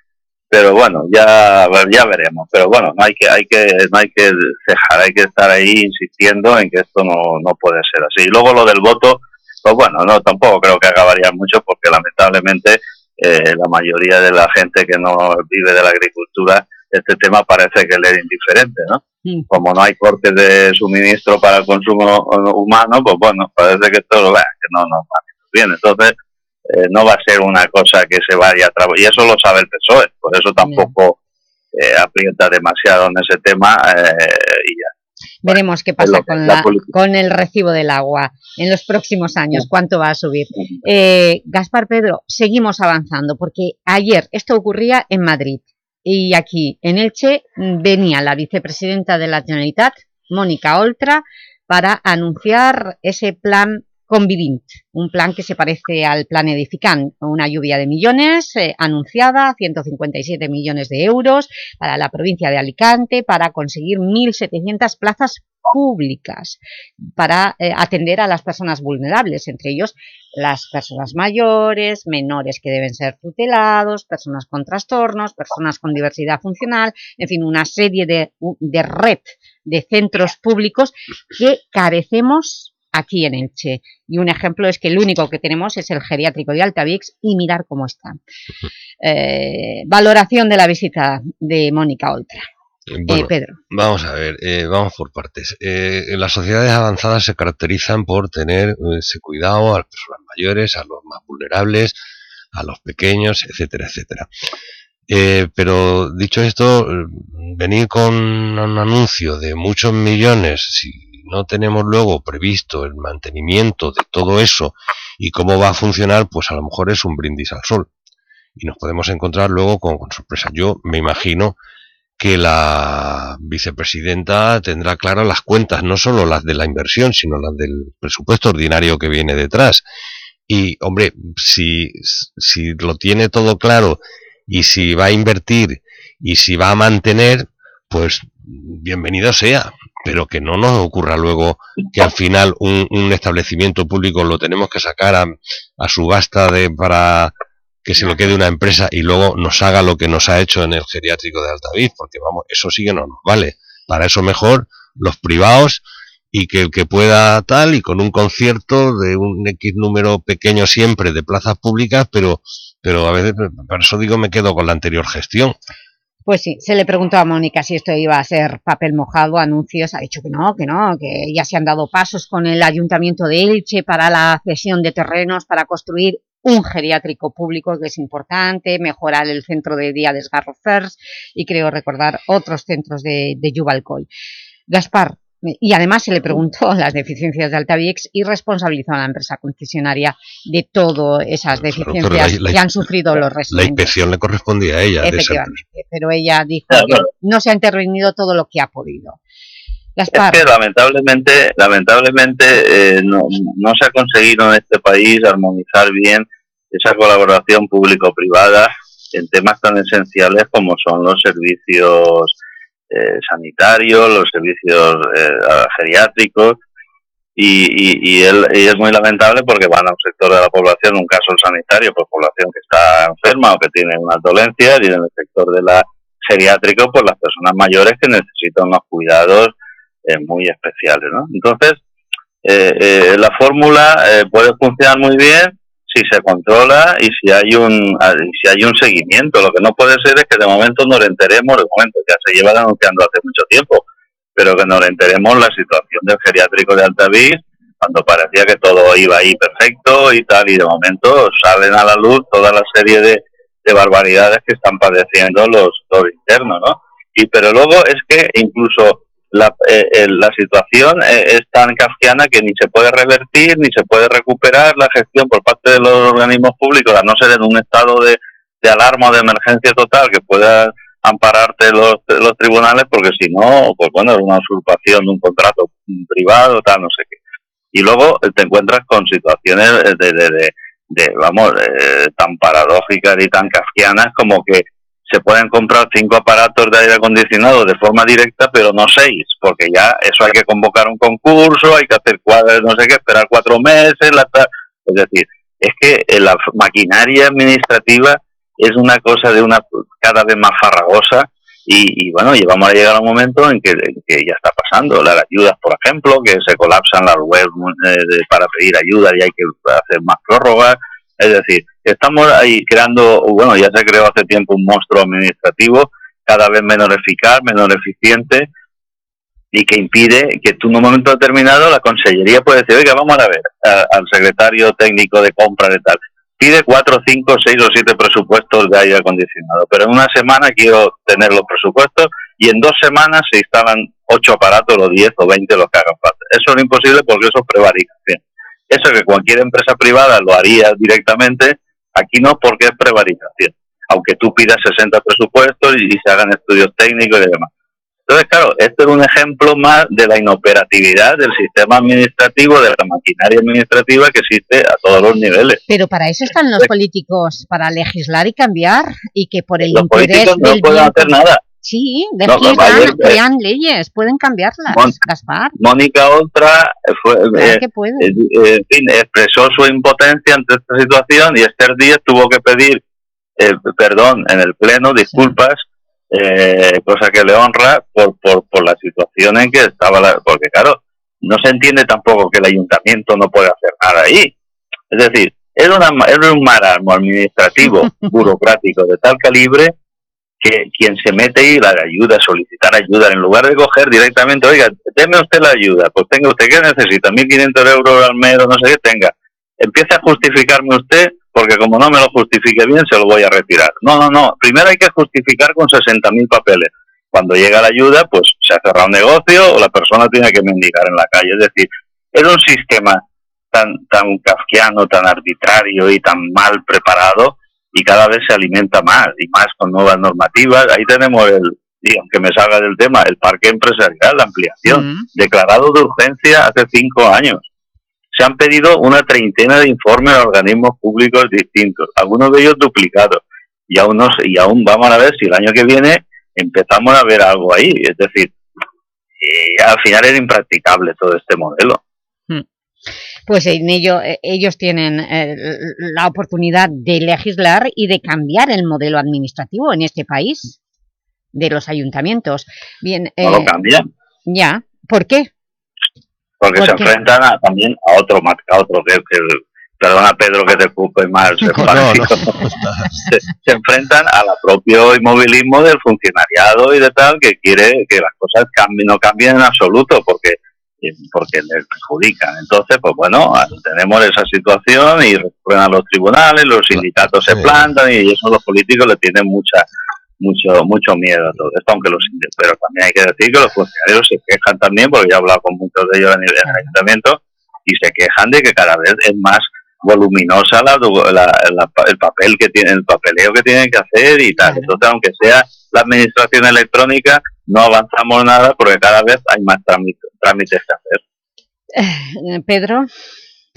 pero bueno, ya, ya veremos. Pero bueno, no hay que, hay que, no hay que dejar, hay que estar ahí insistiendo en que esto no, no puede ser así. Y luego lo del voto, pues bueno, no, tampoco creo que acabaría mucho porque lamentablemente eh, la mayoría de la gente que no vive de la agricultura, este tema parece que le es indiferente, ¿no? Como no hay cortes de suministro para el consumo humano, pues bueno, parece que esto lo que no nos va bien. Entonces, eh, no va a ser una cosa que se vaya a trabajar. Y eso lo sabe el PSOE, por eso tampoco eh, aprieta demasiado en ese tema y ya Veremos qué pasa con, la, con el recibo del agua en los próximos años, cuánto va a subir. Eh, Gaspar Pedro, seguimos avanzando, porque ayer esto ocurría en Madrid y aquí en Elche venía la vicepresidenta de la Generalitat, Mónica Oltra, para anunciar ese plan Convivint, un plan que se parece al plan Edificant, una lluvia de millones eh, anunciada, 157 millones de euros para la provincia de Alicante, para conseguir 1.700 plazas públicas para eh, atender a las personas vulnerables, entre ellos las personas mayores, menores que deben ser tutelados, personas con trastornos, personas con diversidad funcional, en fin, una serie de, de red de centros públicos que carecemos aquí en Elche. Y un ejemplo es que el único que tenemos es el geriátrico de Altavix y mirar cómo está. Eh, valoración de la visita de Mónica Oltra. Bueno, Pedro. Vamos a ver, eh, vamos por partes. Eh, las sociedades avanzadas se caracterizan por tener eh, ese cuidado a las personas mayores, a los más vulnerables, a los pequeños, etcétera, etcétera. Eh, pero dicho esto, eh, venir con un anuncio de muchos millones, si no tenemos luego previsto el mantenimiento de todo eso y cómo va a funcionar, pues a lo mejor es un brindis al sol. Y nos podemos encontrar luego con, sorpresa. Yo me imagino que la vicepresidenta tendrá claras las cuentas, no solo las de la inversión, sino las del presupuesto ordinario que viene detrás. Y, hombre, si, si lo tiene todo claro y si va a invertir y si va a mantener, pues bienvenido sea, pero que no nos ocurra luego que al final un, un establecimiento público lo tenemos que sacar a, a subasta de, para que se lo quede una empresa y luego nos haga lo que nos ha hecho en el geriátrico de Altaviz, porque vamos, eso sí que no nos vale. Para eso mejor los privados y que el que pueda tal y con un concierto de un X número pequeño siempre de plazas públicas, pero, pero a veces, por eso digo, me quedo con la anterior gestión. Pues sí, se le preguntó a Mónica si esto iba a ser papel mojado, anuncios, ha dicho que no, que no, que ya se han dado pasos con el Ayuntamiento de Elche para la cesión de terrenos para construir un geriátrico público que es importante, mejorar el centro de día de Esgarrofers y creo recordar otros centros de, de. Gaspar, y además se le preguntó las deficiencias de Altavix y responsabilizó a la empresa concesionaria de todas esas deficiencias Claro, la- la- que han sufrido los La residentes. inspección le correspondía a ella. de esa Efectivamente, pero ella dijo Claro, que claro. no se ha intervenido todo lo que ha podido. Es Gaspar, que lamentablemente, lamentablemente eh, no, no se ha conseguido en este país armonizar bien esa colaboración público-privada en temas tan esenciales como son los servicios eh, los servicios eh, geriátricos y, y, y, él- es muy lamentable porque van a un sector de la población, un caso sanitario, pues población que está enferma o que tiene unas dolencias y en el sector de la geriátrico, pues las personas mayores que necesitan unos cuidados eh, muy especiales, ¿no? Entonces, eh, eh, la fórmula eh, puede funcionar muy bien si se controla y si hay un ah, si hay un seguimiento. Lo que no puede ser es que de momento nos enteremos, de momento ya se lleva denunciando hace mucho tiempo, pero que nos enteremos la situación del geriátrico de Altavix cuando parecía que todo iba ahí perfecto y tal, y de momento salen a la luz toda la serie de, de barbaridades que están padeciendo los, los internos, ¿no? Y pero luego es que incluso la, eh, eh, situación eh, es tan kafkiana que ni se puede revertir ni se puede recuperar la gestión por parte de los organismos públicos, a no ser en un estado de, de alarma o de emergencia total que pueda ampararte los, los tribunales, porque si no, pues bueno, es una usurpación de un contrato privado, tal, no sé qué. Y luego eh, te encuentras con situaciones de, de, de, de, vamos, eh, tan paradójicas y tan kafkianas como que se pueden comprar cinco aparatos de aire acondicionado de forma directa, pero no seis, porque ya eso hay que convocar un concurso, hay que hacer cuadros, no sé qué, esperar cuatro meses, la es decir, es que eh, la maquinaria administrativa es una cosa de una cada vez más farragosa y, y, bueno, y vamos a llegar a un momento en que, ya está pasando. Las ayudas, por ejemplo, que se colapsan las webs eh, para pedir ayuda y hay que hacer más prórrogas. Es decir, estamos ahí creando, bueno, ya se creó hace tiempo un monstruo administrativo cada vez menos eficaz, menos eficiente y que impide que en un momento determinado la consellería puede decir, oiga, vamos a ver a- al secretario técnico de compra de tal, pide cuatro, cinco, seis o siete presupuestos de aire acondicionado, pero en una semana quiero tener los presupuestos y en dos semanas se instalan ocho aparatos, o diez o veinte los que hagan falta. Eso es imposible porque eso es prevaricación. Eso que cualquier empresa privada lo haría directamente, aquí no porque es prevaricación. Aunque tú pidas 60 presupuestos y, y se hagan estudios técnicos y demás. Entonces, claro, esto es un ejemplo más de la inoperatividad del sistema administrativo, de la maquinaria administrativa que existe a todos los niveles. pero para eso están los políticos, para legislar y cambiar, y que por el Los interés políticos no del pueden bien hacer nada. Sí, No, no, legislan, ayer, eh, crean leyes, pueden cambiarlas, Mon- Gaspar. Mónica Oltra eh, fue, Claro eh, que pueden. eh, eh, en fin, expresó su impotencia ante esta situación y Esther Díez tuvo que pedir eh, perdón en el Pleno, disculpas, eh, cosa que le honra por, por, por la situación en que estaba, la- porque claro, no se entiende tampoco que el ayuntamiento no puede hacer nada ahí. Es decir, era, una, era un marasmo administrativo, burocrático de tal calibre que quien se mete y la ayuda, solicitar ayuda, en lugar de coger directamente, oiga, deme usted la ayuda, pues tenga usted que necesita, 1.500 euros al mes no sé qué tenga. Empiece a justificarme usted, porque como no me lo justifique bien, se lo voy a retirar. No, no, no. Primero hay que justificar con 60.000 papeles. Cuando llega la ayuda, pues se ha cerrado un negocio o la persona tiene que mendigar en la calle. Es decir, es un sistema tan, tan kafkiano, tan arbitrario y tan mal preparado y cada vez se alimenta más y más con nuevas normativas. Ahí tenemos el, y aunque me salga del tema, el parque empresarial, la ampliación, declarado de urgencia hace cinco años. Se han pedido una treintena de informes a organismos públicos distintos, algunos de ellos duplicados, y aún, no, y aún vamos a ver si el año que viene empezamos a ver algo ahí. Es decir, eh, al final era impracticable todo este modelo. Pues en ello, eh, ellos tienen eh, la oportunidad de legislar y de cambiar el modelo administrativo en este país, de los ayuntamientos. Bien, no lo cambian. Ya, ¿por qué? Porque se enfrentan también a otro, a otro que, perdona Pedro que te ocupe más, se, se, enfrentan al propio inmovilismo del funcionariado y de tal que quiere que las cosas cambien, no cambien en absoluto, porque porque les perjudican. Entonces, pues bueno, tenemos esa situación y recurren a los tribunales, los sindicatos se plantan y eso los políticos le tienen mucha mucho mucho miedo a todo esto, aunque los pero también hay que decir que los funcionarios se quejan también, porque yo he hablado con muchos de ellos a nivel del ayuntamiento, y se quejan de que cada vez es más voluminosa la, el papel que tiene, el papeleo que tienen que hacer y tal. Entonces, aunque sea la administración electrónica, no avanzamos nada porque cada vez hay más trámites, trámites que hacer. Eh, Pedro.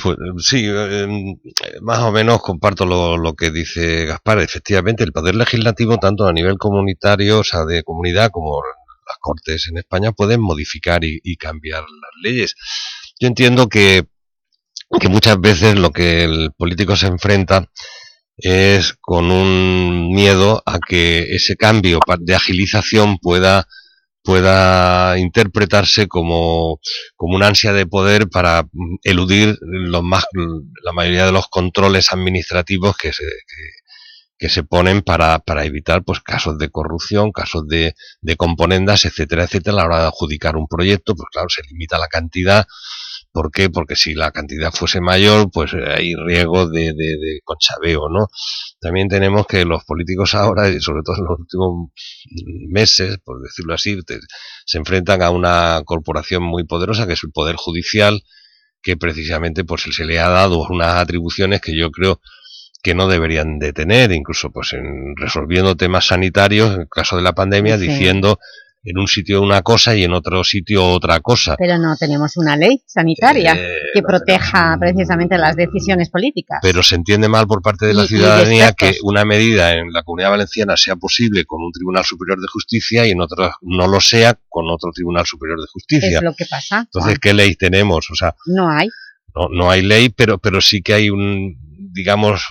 Pues sí, em, más o menos comparto lo, que dice Gaspar. Efectivamente, el poder legislativo, tanto a nivel comunitario, o sea, de comunidad, como las Cortes en España, pueden modificar y, y cambiar las leyes. Yo entiendo que, que muchas veces lo que el político se enfrenta es con un miedo a que ese cambio de agilización pueda pueda interpretarse como, como una ansia de poder para eludir los más, la mayoría de los controles administrativos que se, que, se ponen para, para evitar pues casos de corrupción, casos de, de componendas, etcétera, etcétera, a la hora de adjudicar un proyecto, pues claro, se limita la cantidad ¿Por qué? Porque si la cantidad fuese mayor, pues eh, hay riesgo de, de, conchabeo, ¿no? También tenemos que los políticos ahora, y sobre todo en los últimos meses, por decirlo así, se enfrentan a una corporación muy poderosa, que es el Poder Judicial, que precisamente pues se le ha dado unas atribuciones que yo creo que no deberían de tener, incluso pues en resolviendo temas sanitarios, en el caso de la pandemia, diciendo en un sitio una cosa y en otro sitio otra cosa. Pero no tenemos una ley sanitaria eh, que proteja precisamente las decisiones políticas. Pero se entiende mal por parte de la ciudadanía que una medida en la Comunidad Valenciana sea posible con un Tribunal Superior de Justicia y en otra no lo sea con otro Tribunal Superior de Justicia. Es lo que pasa. Entonces, ¿qué ley tenemos? O sea, no hay. No, no hay ley, pero, pero sí que hay un, digamos,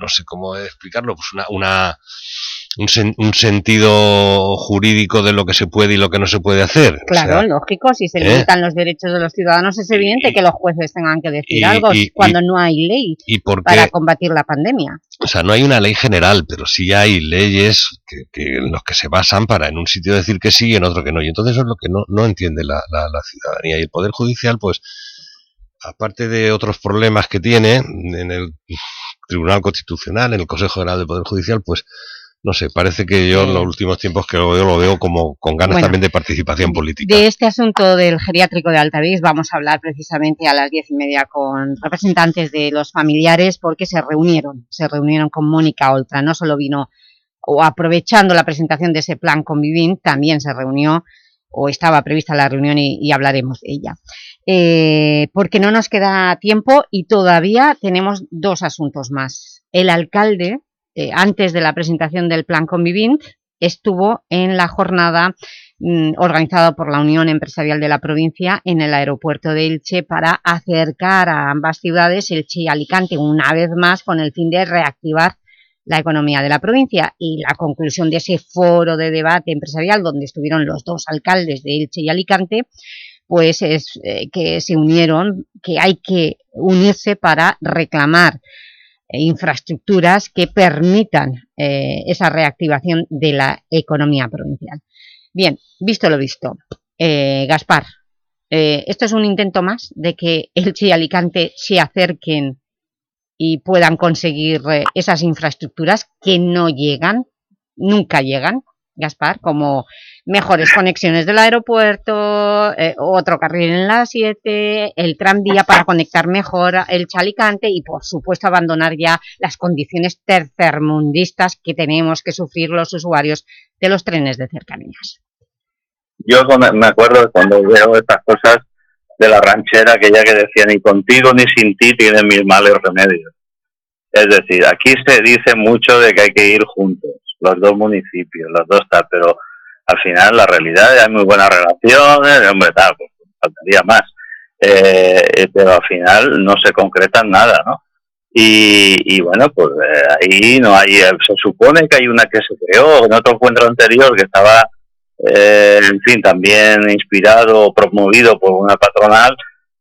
no sé cómo explicarlo, pues una, una un, sentido jurídico de lo que se puede y lo que no se puede hacer. Claro, lógico, si se ¿eh? limitan los derechos de los ciudadanos es evidente que los jueces tengan que decir algo cuando no hay ley para combatir la pandemia. O sea, no hay una ley general, pero sí hay leyes que, en los que se basan para en un sitio decir que sí y en otro que no. Y entonces eso es lo que no, no entiende la, la, la ciudadanía. Y el Poder Judicial, pues, aparte de otros problemas que tiene en el Tribunal Constitucional, en el Consejo General del Poder Judicial, pues no sé, parece que yo en los últimos tiempos que lo veo, lo veo como con ganas también de participación política. De este asunto del geriátrico de Altavix vamos a hablar precisamente a las diez y media con representantes de los familiares porque se reunieron, se reunieron con Mónica Oltra, no solo vino, o aprovechando la presentación de ese plan Convivint, también se reunió, o estaba prevista la reunión y, hablaremos de ella. Eh, porque no nos queda tiempo y todavía tenemos dos asuntos más. El alcalde eh, antes de la presentación del Plan Convivint, estuvo en la jornada mm, organizada por la Unión Empresarial de la provincia en el aeropuerto de Elche para acercar a ambas ciudades, Elche y Alicante, una vez más con el fin de reactivar la economía de la provincia. Y la conclusión de ese foro de debate empresarial donde estuvieron los dos alcaldes de Elche y Alicante, pues es eh, que se unieron, que hay que unirse para reclamar infraestructuras que permitan eh, esa reactivación de la economía provincial. Bien, visto lo visto, eh, Gaspar, eh, esto es un intento más de que Elche y Alicante se acerquen y puedan conseguir esas infraestructuras que no llegan, nunca llegan, Gaspar, como mejores conexiones del aeropuerto, eh, otro carril en la 7, el tranvía para conectar mejor el Chalicante y, por supuesto, abandonar ya las condiciones tercermundistas que tenemos que sufrir los usuarios de los trenes de cercanías. Yo me acuerdo cuando veo estas cosas de la ranchera, que ya que decía, ni contigo ni sin ti tienen mis males remedios. Es decir, aquí se dice mucho de que hay que ir juntos los dos municipios, los dos tal, pero al final la realidad hay muy buenas relaciones, hombre, tal, pues faltaría más. Eh, pero al final no se concreta nada, ¿no? Y, bueno, pues eh, ahí no hay, se supone que hay una que se creó en otro encuentro anterior que estaba, eh, en fin, también inspirado o promovido por una patronal,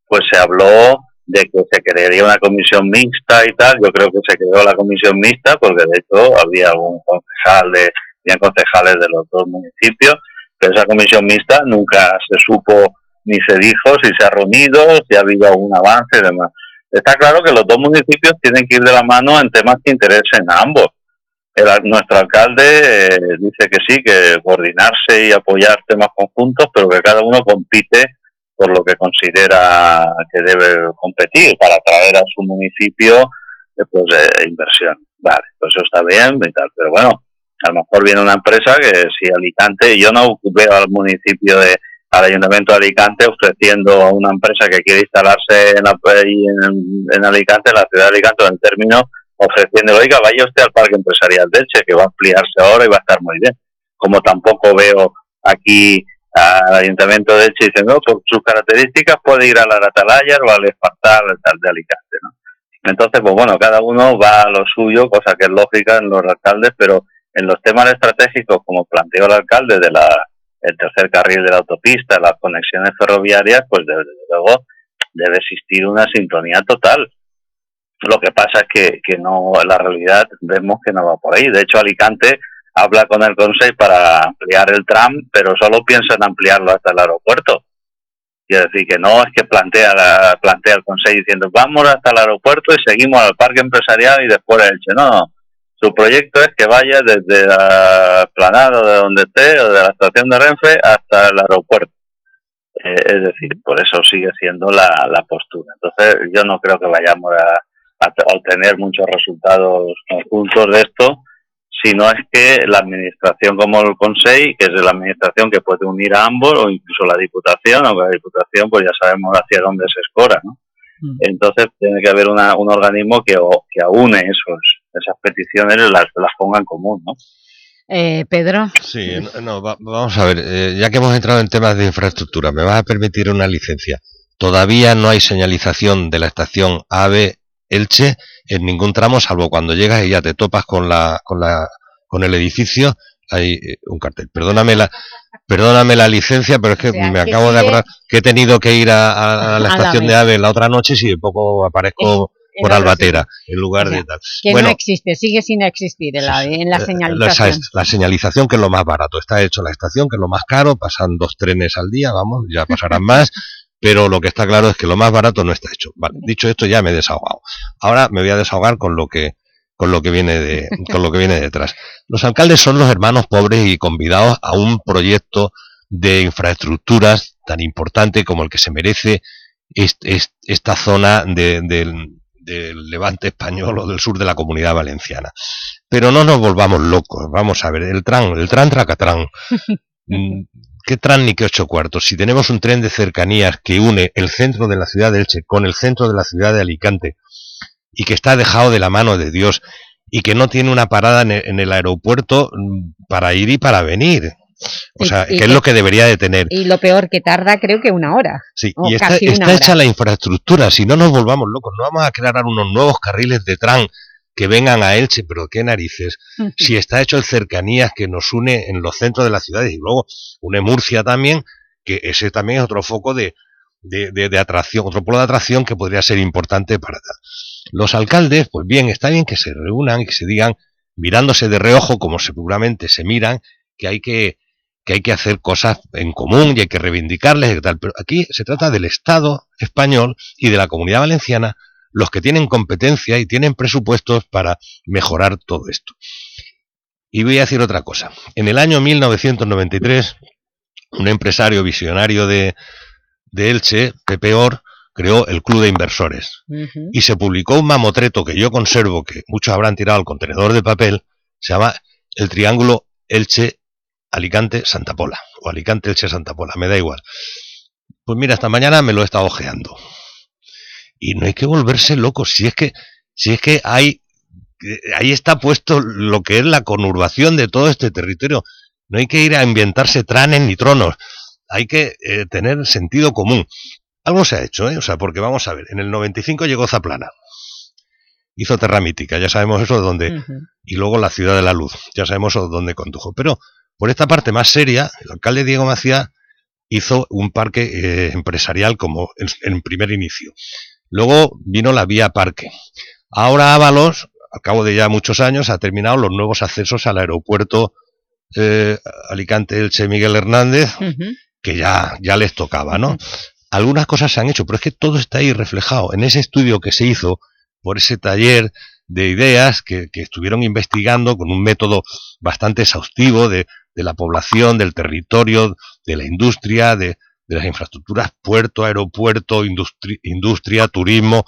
pues se habló de que se crearía una comisión mixta y tal. Yo creo que se creó la comisión mixta porque de hecho había algún concejal de, concejales de los dos municipios, pero esa comisión mixta nunca se supo ni se dijo si se ha reunido, si ha habido algún avance y demás. Está claro que los dos municipios tienen que ir de la mano en temas que interesen a ambos. nuestro alcalde eh, dice que sí, que coordinarse y apoyar temas conjuntos, pero que cada uno compite por lo que considera que debe competir para atraer a su municipio eh, pues eh, inversión. Vale, pues eso está bien y tal, pero bueno, a lo mejor viene una empresa que si Alicante, yo no veo al municipio de al Ayuntamiento de Alicante ofreciendo a una empresa que quiere instalarse en, en, Alicante, en la ciudad de Alicante, en término ofreciendo, oiga, vaya usted al Parque Empresarial de Elche, que va a ampliarse ahora y va a estar muy bien. Como tampoco veo aquí al Ayuntamiento de Elche dice, no, por sus características puede ir a la Atalaya o al Espartal tal de Alicante, ¿no? Entonces, pues bueno, cada uno va a lo suyo, cosa que es lógica en los alcaldes, pero en los temas estratégicos, como planteó el alcalde de la el tercer carril de la autopista, las conexiones ferroviarias, pues desde luego debe existir una sintonía total. Lo que pasa es que, que no, la realidad vemos que no va por ahí. De hecho, Alicante habla con el Consejo para ampliar el tram, pero solo piensa en ampliarlo hasta el aeropuerto. Quiere decir que no es que plantea, la, plantea el Consejo diciendo vamos hasta el aeropuerto y seguimos al parque empresarial y después el Elche. No, no. Su proyecto es que vaya desde la planada de donde esté o de la estación de Renfe hasta el aeropuerto. Eh, es decir, por eso sigue siendo la, la, postura. Entonces, yo no creo que vayamos a, a obtener muchos resultados conjuntos de esto, si no es que la administración como el Consejo, que es la administración que puede unir a ambos, o incluso la Diputación, aunque la Diputación pues ya sabemos hacia dónde se escora, ¿no? Mm. Entonces tiene que haber una, un organismo que, que aúne esos, esas peticiones y las, las ponga en común, ¿no? Eh, Pedro. Sí, no, vamos a ver, eh, ya que hemos entrado en temas de infraestructura, ¿me vas a permitir una licencia? Todavía no hay señalización de la estación AVE Elche en ningún tramo, salvo cuando llegas y ya te topas con la, con la, con el edificio, hay eh, un cartel. Perdóname la, perdóname la licencia, pero es que me acabo de acordar que he tenido que ir a, la estación de AVE la otra noche y de poco aparezco por Albatera, en lugar de tal. Que no existe, sigue sin existir el AVE en la señalización. La, señalización que es lo más barato, está hecho la estación que es lo más caro, pasan dos trenes al día, vamos, ya pasarán más, pero lo que está claro es que lo más barato no está hecho. Vale, dicho esto ya me he desahogado. Ahora me voy a desahogar con lo que con lo que viene de con lo que viene detrás. Los alcaldes son los hermanos pobres y convidados a un proyecto de infraestructuras tan importante como el que se merece esta zona del levante español o del sur de la comunidad valenciana. Pero no nos volvamos locos. Vamos a ver, el tran, el tran tracatran. ¿Qué tren ni qué ocho cuartos? Si tenemos un tren de cercanías que une el centro de la ciudad de Elche con el centro de la ciudad de Alicante y que está dejado de la mano de Dios y que no tiene una parada en el, aeropuerto mm, para ir y para venir. O sea, que es lo que debería de tener. Y lo peor, que tarda creo que una hora. Sí, y está, está hecha la infraestructura, si no nos volvamos locos, no vamos a crear unos nuevos carriles de tren que vengan a Elche, pero qué narices, si está hecho el cercanías que nos une en los centros de las ciudades y luego une Murcia también, que ese también es otro foco de, de, de, atracción, otro polo de atracción que podría ser importante para tal. Los alcaldes, pues bien, está bien que se reúnan y que se digan, mirándose de reojo, como seguramente se miran, que hay que, que hay que hacer cosas en común y hay que reivindicarles y tal. Pero aquí se trata del Estado español y de la comunidad valenciana, los que tienen competencia y tienen presupuestos para mejorar todo esto. Y voy a decir otra cosa. En el año 1993, un empresario visionario de, de Elche, Pepe Or, creó el Club de Inversores. Y se publicó un mamotreto que yo conservo, que muchos habrán tirado al contenedor de papel, se llama el Triángulo Elche Alicante Santa Pola, o Alicante Elche Santa Pola, me da igual. Pues mira, esta mañana me lo he estado ojeando. Y no hay que volverse loco, si es que, si es que hay, ahí está puesto lo que es la conurbación de todo este territorio. No hay que ir a inventarse tranes ni tronos. Hay que eh, tener sentido común. Algo se ha hecho, ¿eh? O sea, porque vamos a ver, en el 95 llegó Zaplana. Hizo Terra Mítica, ya sabemos eso de dónde. Y luego la Ciudad de la Luz, ya sabemos eso de dónde condujo. Pero por esta parte más seria, el alcalde Diego Macía hizo un parque eh, empresarial como en, en, primer inicio. Luego vino la vía parque. Ahora Ábalos, al cabo de ya muchos años, ha terminado los nuevos accesos al aeropuerto eh, Alicante-Elche Miguel Hernández, uh -huh. que ya, ya les tocaba, ¿no? Uh -huh algunas cosas se han hecho, pero es que todo está ahí reflejado en ese estudio que se hizo por ese taller de ideas que, que estuvieron investigando con un método bastante exhaustivo de, de la población, del territorio, de la industria, de, de las infraestructuras, puerto, aeropuerto, industri industria, turismo,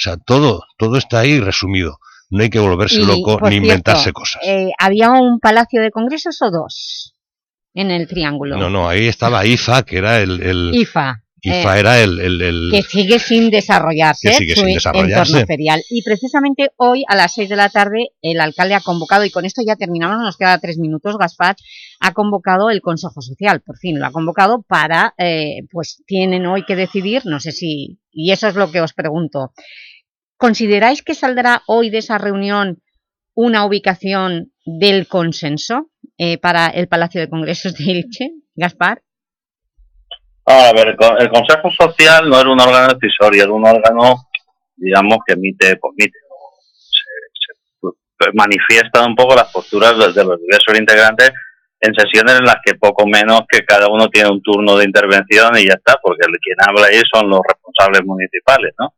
o sea, todo, todo está ahí resumido. No hay que volverse y, loco ni cierto, inventarse cosas. Eh, ¿Había un palacio de congresos o dos en el triángulo? No, no, ahí estaba IFA, que era el... el IFA. IFA eh, era el, el, el, Que sigue sin desarrollarse que sigue sin desarrollarse. entorno ferial. Y precisamente hoy, a las 6 de la tarde, el alcalde ha convocado, y con esto ya terminamos, nos queda tres minutos, Gaspar, ha convocado el Consejo Social, por fin lo ha convocado para, eh, pues tienen hoy que decidir, no sé si, y eso es lo que os pregunto, ¿consideráis que saldrá hoy de esa reunión una ubicación del consenso eh, para el Palacio de Congresos de Elche, Gaspar? a ver, el Consejo Social no era un órgano decisorio, era un órgano, digamos, que emite, pues, emite se, se, manifiesta un poco las posturas de, los diversos integrantes en sesiones en las que poco menos que cada uno tiene un turno de intervención y ya está, porque el, quien habla ahí son los responsables municipales, ¿no?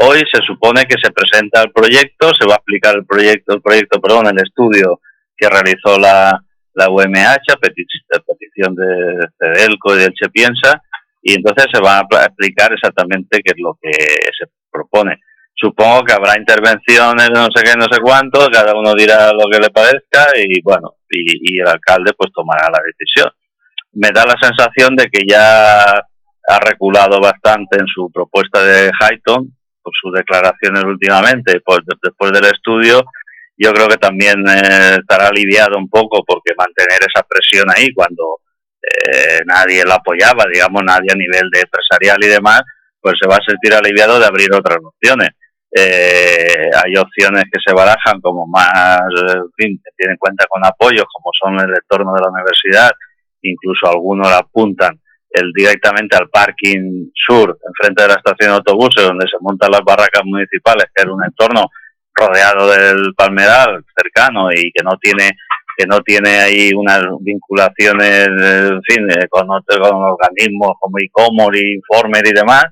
Hoy se supone que se presenta el proyecto, se va a explicar el proyecto, el proyecto, perdón, el estudio que realizó la, la UMH, petición de CEDELCO y del Che Piensa, y entonces se va a explicar exactamente qué es lo que se propone. Supongo que habrá intervenciones, no sé qué, no sé cuánto, cada uno dirá lo que le parezca y bueno, y, el alcalde pues tomará la decisión. Me da la sensación de que ya ha reculado bastante en su propuesta de Highton, por sus declaraciones últimamente, pues después del estudio, yo creo que también eh, estará aliviado un poco porque mantener esa presión ahí cuando eh, nadie lo apoyaba, digamos, nadie a nivel de empresarial y demás, pues se va a sentir aliviado de abrir otras opciones. Eh, hay opciones que se barajan como más, en fin, que tienen cuenta con apoyos, como son el entorno de la universidad, incluso algunos apuntan el directamente al parking sur, enfrente de la estación de autobuses, donde se montan las barracas municipales, que es un entorno rodeado del palmeral cercano y que no tiene que no tiene ahí unas vinculaciones, en fin, con, otros, con organismos como ICOMOR, Informer y demás,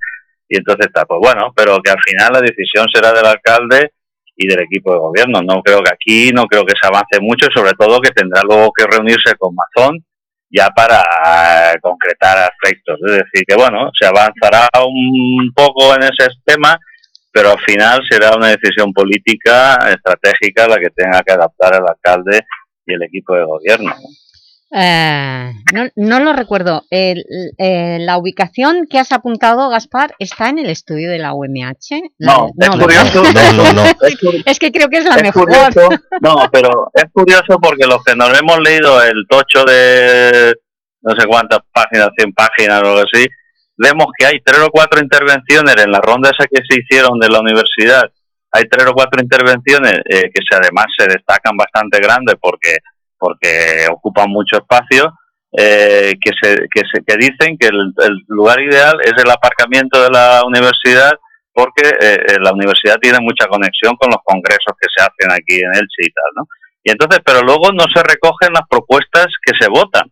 y entonces está, pues bueno, pero que al final la decisión será del alcalde y del equipo de gobierno. No creo que aquí, no creo que se avance mucho, sobre todo que tendrá luego que reunirse con Mazón ya para eh, concretar aspectos. Es decir, que bueno, se avanzará un poco en ese tema, pero al final será una decisión política estratégica la que tenga que adaptar el alcalde y el equipo de gobierno. ¿No? Eh, no, no, lo recuerdo. El, eh, ¿La ubicación que has apuntado, Gaspar, está en el estudio de la UMH? No, no es curioso. No, no, es, es, que creo que es la es mejor. Curioso, no, pero es curioso porque los que nos hemos leído el tocho de no sé cuántas páginas, 100 páginas o algo así, vemos que hay tres o cuatro intervenciones en la ronda esa que se hicieron de la universidad. Hay tres o cuatro intervenciones eh, que se, además se destacan bastante grandes porque porque ocupan mucho espacio, eh, que, se, que, se, que dicen que el, el, lugar ideal es el aparcamiento de la universidad porque eh, eh, la universidad tiene mucha conexión con los congresos que se hacen aquí en Elche y tal, ¿no? Y entonces, pero luego no se recogen las propuestas que se votan.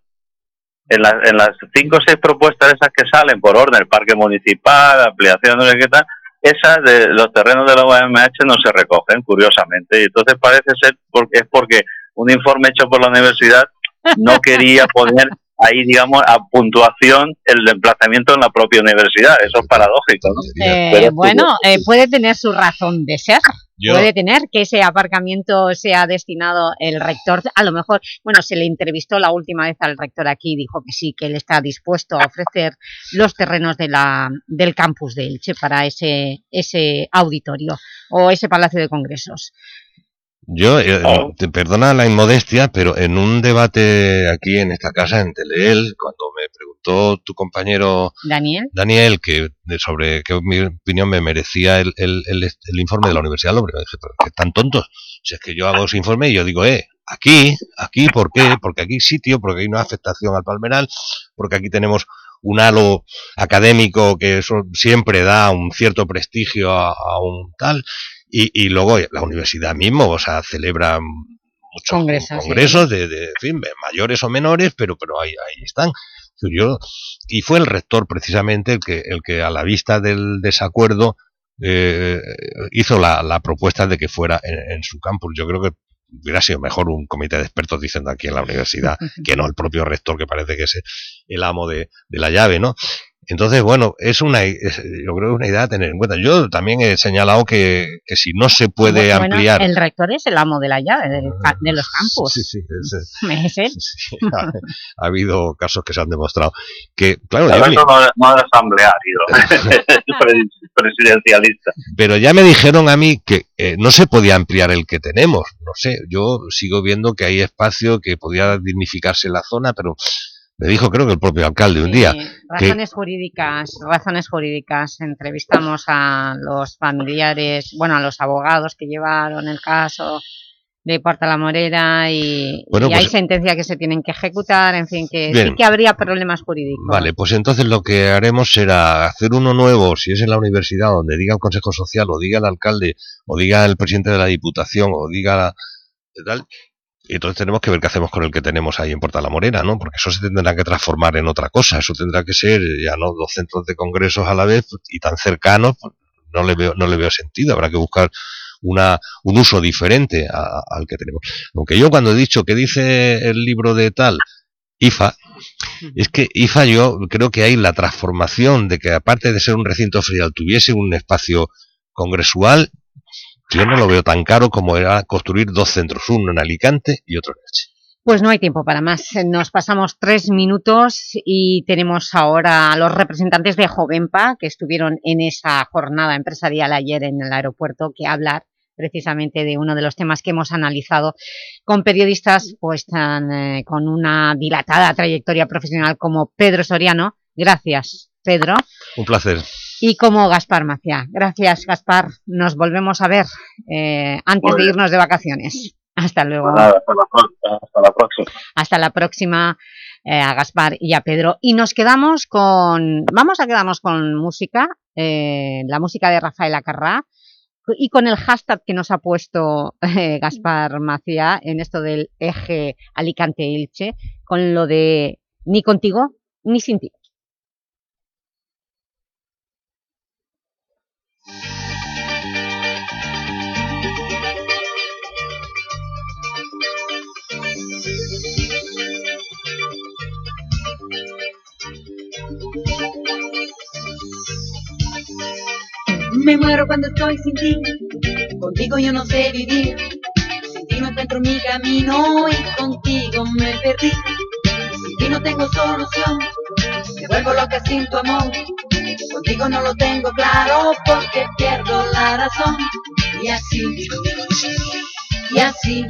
En, en las cinco o seis propuestas esas que salen por orden, el parque municipal, ampliación, no qué tal, esas de los terrenos de la UMH no se recogen, curiosamente. Y entonces parece ser porque es porque un informe hecho por la universidad no quería poner ahí, digamos, a puntuación el emplazamiento en la propia universidad. Eso es paradójico, ¿no? Eh, bueno, eh, puede tener su razón de ser. Puede tener que ese aparcamiento sea destinado el rector, a lo mejor, bueno, se le entrevistó la última vez al rector aquí, dijo que sí, que él está dispuesto a ofrecer los terrenos de la, del campus de Elche para ese, ese auditorio o ese palacio de congresos. Yo, eh, te perdona la inmodestia, pero en un debate aquí en esta casa, en Teleel, cuando me preguntó tu compañero Daniel, Daniel que sobre qué mi opinión me merecía el, el, el, informe de la Universidad Lobre, me dije, pero que tan tontos, si es que yo hago ese informe y yo digo, eh, aquí, aquí, ¿por qué? Porque aquí hay sitio, porque hay una afectación al palmeral, porque aquí tenemos un halo académico que eso siempre da un cierto prestigio a, a un tal, y, luego la universidad mismo, o sea, celebra muchos congresos, de, de fin, mayores o menores, pero, pero ahí, ahí están. Yo, y fue el rector precisamente el que, el que a la vista del desacuerdo eh, hizo la, la, propuesta de que fuera en, su campus. Yo creo que hubiera sido mejor un comité de expertos diciendo aquí en la universidad que no el propio rector que parece que es el amo de, de la llave, ¿no? Entonces, bueno, es una, yo creo que una idea a tener en cuenta. Yo también he señalado que, que si no se puede ampliar... el rector es el amo de la llave de los campos. Sí, sí, es, él. ha, habido casos que se han demostrado. Que, claro, no, no, es asambleario, presidencialista. Pero ya me dijeron a mí que eh, no se podía ampliar el que tenemos. No sé, yo sigo viendo que hay espacio que podía dignificarse la zona, pero me dijo creo que el propio alcalde un día. Razones jurídicas, razones jurídicas. Entrevistamos a los familiares, bueno, a los abogados que llevaron el caso de Puerta la Morera y, hay pues sentencia que se tienen que ejecutar, en fin, que sí que habría problemas jurídicos. Vale, pues entonces lo que haremos será hacer uno nuevo, si es en la universidad, donde diga el Consejo Social, o diga el alcalde, o diga el presidente de la Diputación, o diga tal, y entonces tenemos que ver qué hacemos con el que tenemos ahí en Puerta la Morena, ¿no? Porque eso se tendrá que transformar en otra cosa. Eso tendrá que ser ya no dos centros de congresos a la vez y tan cercanos, pues, no le veo, no le veo sentido. Habrá que buscar una, un uso diferente al que tenemos. Aunque yo cuando he dicho que dice el libro de tal, IFA, es que IFA yo creo que hay la transformación de que aparte de ser un recinto ferial tuviese un espacio congresual yo no lo veo tan caro como era construir dos centros, uno en Alicante y otro en Elche. Pues no hay tiempo para más. Nos pasamos tres minutos y tenemos ahora a los representantes de Jovenpa que estuvieron en esa jornada empresarial ayer en el aeropuerto que hablar precisamente de uno de los temas que hemos analizado con periodistas pues tan, eh, con una dilatada trayectoria profesional como Pedro Soriano. Gracias, Pedro. Un placer y como Gaspar Macia. Gracias, Gaspar. Nos volvemos a ver eh, antes de irnos de vacaciones. Hasta luego. Pues hasta, la, próxima. Hasta la próxima eh, a Gaspar y a Pedro. Y nos quedamos con... Vamos a quedarnos con música, eh, la música de Rafael Acarrá y con el hashtag que nos ha puesto Gaspar Macia en esto del eje Alicante-Elche, con lo de ni contigo ni sin ti. Me muero cuando estoy sin ti, contigo yo no sé vivir. Sin ti no encuentro mi camino y contigo me perdí. Sin ti no tengo solución, me vuelvo loca sin tu amor. Contigo no lo tengo claro porque pierdo la razón. Y así, y así,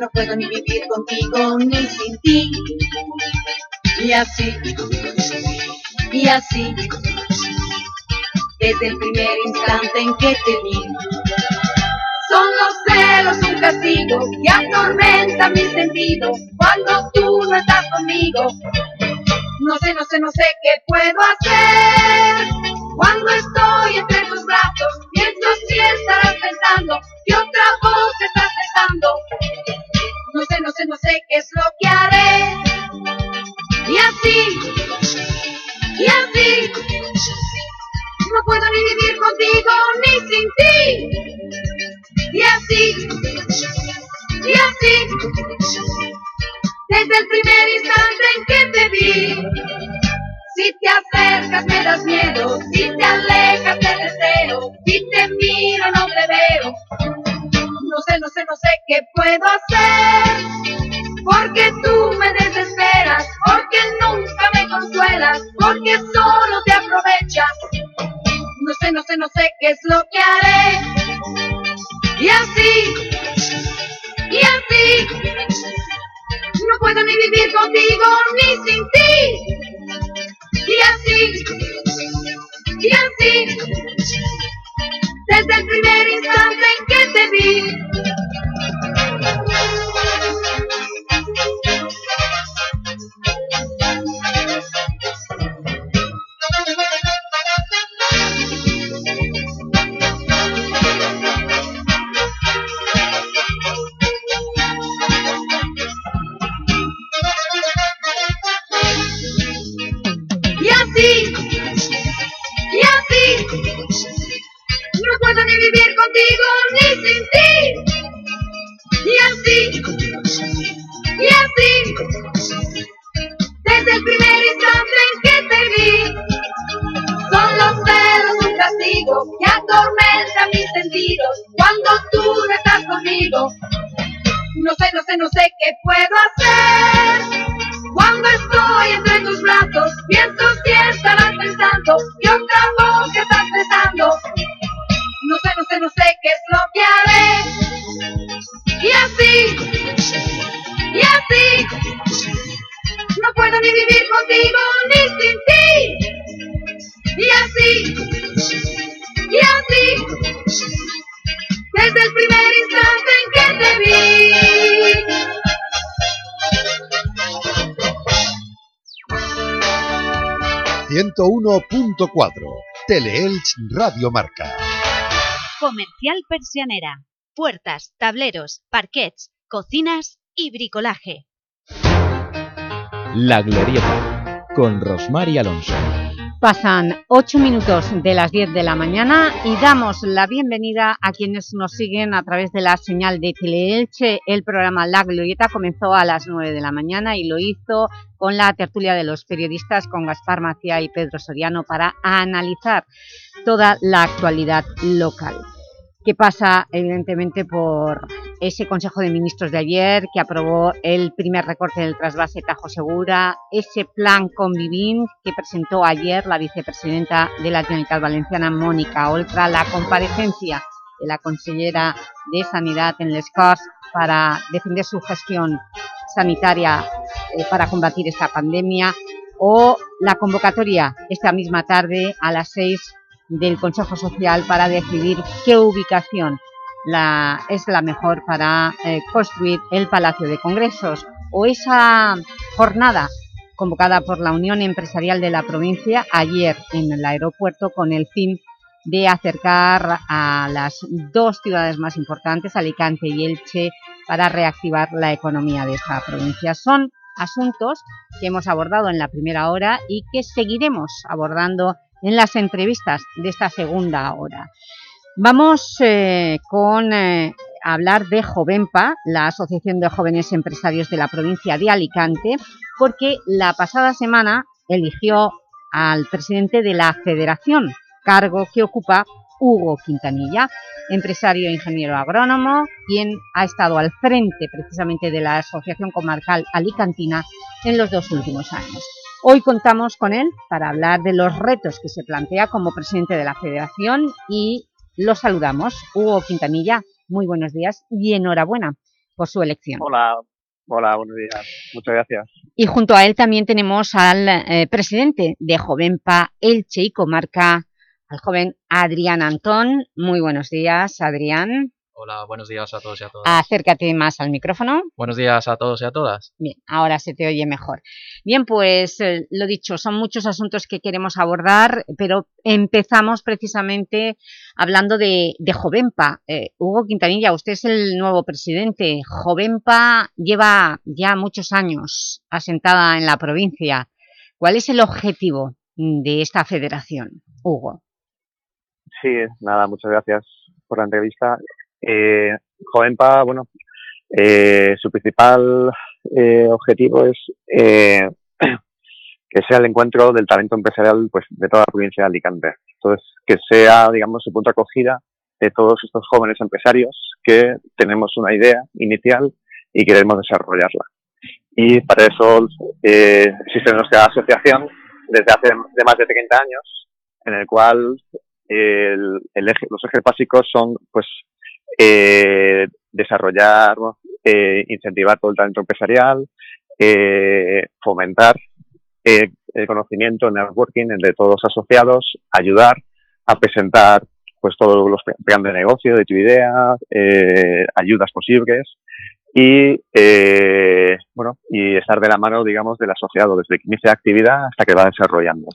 no puedo ni vivir contigo ni sin ti. Y así, y así, desde el primer instante en que te vi. Son los celos un castigo que atormenta mis sentidos cuando tú no estás conmigo. No sé, no sé, no sé qué puedo hacer Cuando estoy entre tus brazos, pienso si estarás pensando que otra voz te estás besando. No sé, no sé, no sé qué es lo que haré. Y así, y así, no puedo ni vivir contigo ni sin ti. Y así, y así, desde el primer instante en que te vi. Si te acercas me das miedo, si te alejas te deseo, si te miro no te veo. No sé, no sé, no sé qué puedo hacer, porque tú me desesperas, porque nunca me consuelas, porque solo te aprovechas. No sé, no sé, no sé qué es lo que haré. Y así, y así, no puedo ni vivir contigo ni sin ti. Y así, y así, desde el primer instante en que te vi. Contigo ni sin ti. Y así, y así, desde el primer instante en que te vi, son los celos un castigo que atormenta mis sentidos cuando tú no estás conmigo. No sé, no sé, no sé qué puedo hacer. Cuando estoy entre tus brazos, pienso si estarás pensando que sé, qué es lo que haré. Y así, y así, no puedo ni vivir contigo ni sin ti. Y así, y así, desde el primer instante en que te vi. 101.4 Teleelch Radio Marca. Comercial Persianera. Puertas, tableros, parquets, cocinas y bricolaje. La Glorieta, con Rosmar y Alonso. Pasan 8 minutos de las 10 de la mañana y damos la bienvenida a quienes nos siguen a través de la señal de Teleelche. El programa La Glorieta comenzó a las 9 de la mañana y lo hizo con la tertulia de los periodistas con Gaspar Macía y Pedro Soriano para analizar toda la actualidad local que pasa evidentemente por ese Consejo de Ministros de ayer que aprobó el primer recorte del trasvase Tajo Segura, ese plan Convivim que presentó ayer la vicepresidenta de la Generalitat Valenciana, Mónica Oltra, la comparecencia de la consellera de Sanidad en Les Corts para defender su gestión sanitaria eh, para combatir esta pandemia o la convocatoria esta misma tarde a las 6 del Consejo Social para decidir qué ubicación la, es la mejor para eh, construir el Palacio de Congresos o esa jornada convocada por la Unión Empresarial de la provincia ayer en el aeropuerto con el fin de acercar a las dos ciudades más importantes, Alicante y Elche, para reactivar la economía de esta provincia. Son asuntos que hemos abordado en la primera hora y que seguiremos abordando en las entrevistas de esta segunda hora. Vamos eh, con eh, hablar de Jovenpa, la Asociación de Jóvenes Empresarios de la provincia de Alicante, porque la pasada semana eligió al presidente de la Federación, cargo que ocupa Hugo Quintanilla, empresario e ingeniero agrónomo, quien ha estado al frente precisamente de la Asociación Comarcal Alicantina en los dos últimos años. Hoy contamos con él para hablar de los retos que se plantea como presidente de la Federación y lo saludamos. Hugo Quintanilla, muy buenos días y enhorabuena por su elección. Hola, hola, buenos días. Muchas gracias. Y junto a él también tenemos al eh, presidente de Jovenpa Elche y Comarca, al joven Adrián Antón. Muy buenos días, Adrián. Hola, buenos días a todos y a todas. Acércate más al micrófono. Buenos días a todos y a todas. Bien, ahora se te oye mejor. Bien, pues eh, lo dicho, son muchos asuntos que queremos abordar, pero empezamos precisamente hablando de, de Jovenpa. Eh, Hugo Quintanilla, usted es el nuevo presidente. Jovenpa lleva ya muchos años asentada en la provincia. ¿Cuál es el objetivo de esta federación, Hugo? Sí, nada, muchas gracias por la entrevista. Eh, Jovenpa, bueno, eh, su principal eh, objetivo es eh, que sea el encuentro del talento empresarial pues, de toda la provincia de Alicante. Entonces, que sea, digamos, su punto de acogida de todos estos jóvenes empresarios que tenemos una idea inicial y queremos desarrollarla. Y para eso eh, existe nuestra asociación desde hace de más de 30 años, en el cual el, el eje, los ejes básicos son pues eh, desarrollar, eh, incentivar todo el talento empresarial, eh, fomentar eh, el conocimiento, el networking entre todos los asociados, ayudar a presentar pues todos los planes de negocio, de tu idea, eh, ayudas posibles y eh, bueno y estar de la mano digamos del asociado desde que inicia actividad hasta que va desarrollando.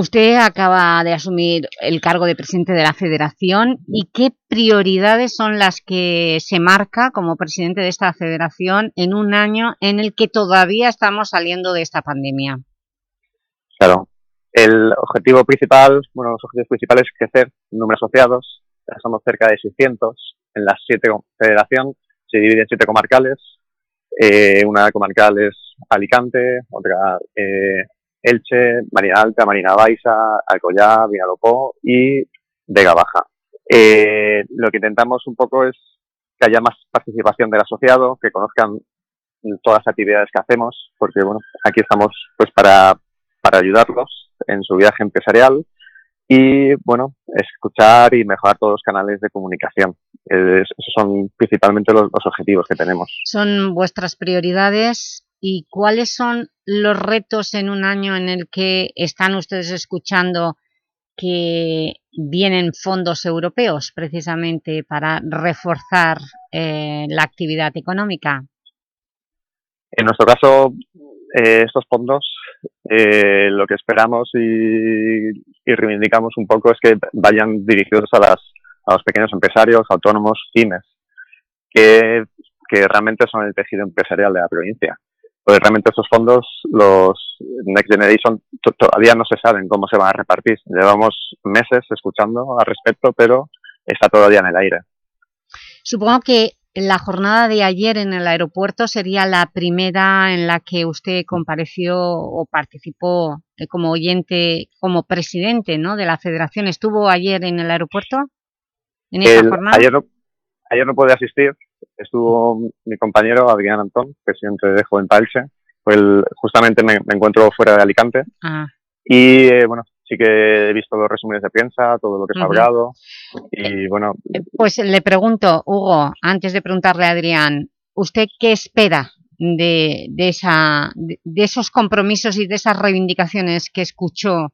Usted acaba de asumir el cargo de presidente de la federación y ¿qué prioridades son las que se marca como presidente de esta federación en un año en el que todavía estamos saliendo de esta pandemia? Claro, el objetivo principal, bueno, los objetivos principales es crecer el número de asociados, ya somos cerca de 600 en las siete federación, se divide en siete comarcales, eh, una comarcal es Alicante, otra eh, Elche, Marina Alta, Marina Baixa, Alcoyá, Vinalopó y Vega Baja. Eh, lo que intentamos un poco es que haya más participación del asociado, que conozcan todas las actividades que hacemos, porque bueno, aquí estamos pues para, para ayudarlos en su viaje empresarial y bueno, escuchar y mejorar todos los canales de comunicación. Esos son principalmente los objetivos que tenemos. Son vuestras prioridades y cuáles son los retos en un año en el que están ustedes escuchando que vienen fondos europeos precisamente para reforzar eh, la actividad económica? En nuestro caso, eh, estos fondos, eh, lo que esperamos y, reivindicamos un poco es que vayan dirigidos a, las, a los pequeños empresarios, autónomos, pymes, que realmente son el tejido empresarial de la provincia pues realmente esos fondos, los Next Generation, todavía no se saben cómo se van a repartir. Llevamos meses escuchando al respecto, pero está todavía en el aire. Supongo que la jornada de ayer en el aeropuerto sería la primera en la que usted compareció o participó como oyente, como presidente ¿no? de la federación. ¿Estuvo ayer en el aeropuerto? ¿En esa el, jornada? Ayer no, ayer no pude asistir, estuvo mi compañero Adrián Antón, presidente de Joven Palche. Justamente me, me, encuentro fuera de Alicante. Ah. Y eh, bueno, sí que he visto los resúmenes de prensa, todo lo que se uh -huh. ha hablado. Y bueno. Pues le pregunto, Hugo, antes de preguntarle a Adrián, ¿usted qué espera de, de, esa, de, de esos compromisos y de esas reivindicaciones que escuchó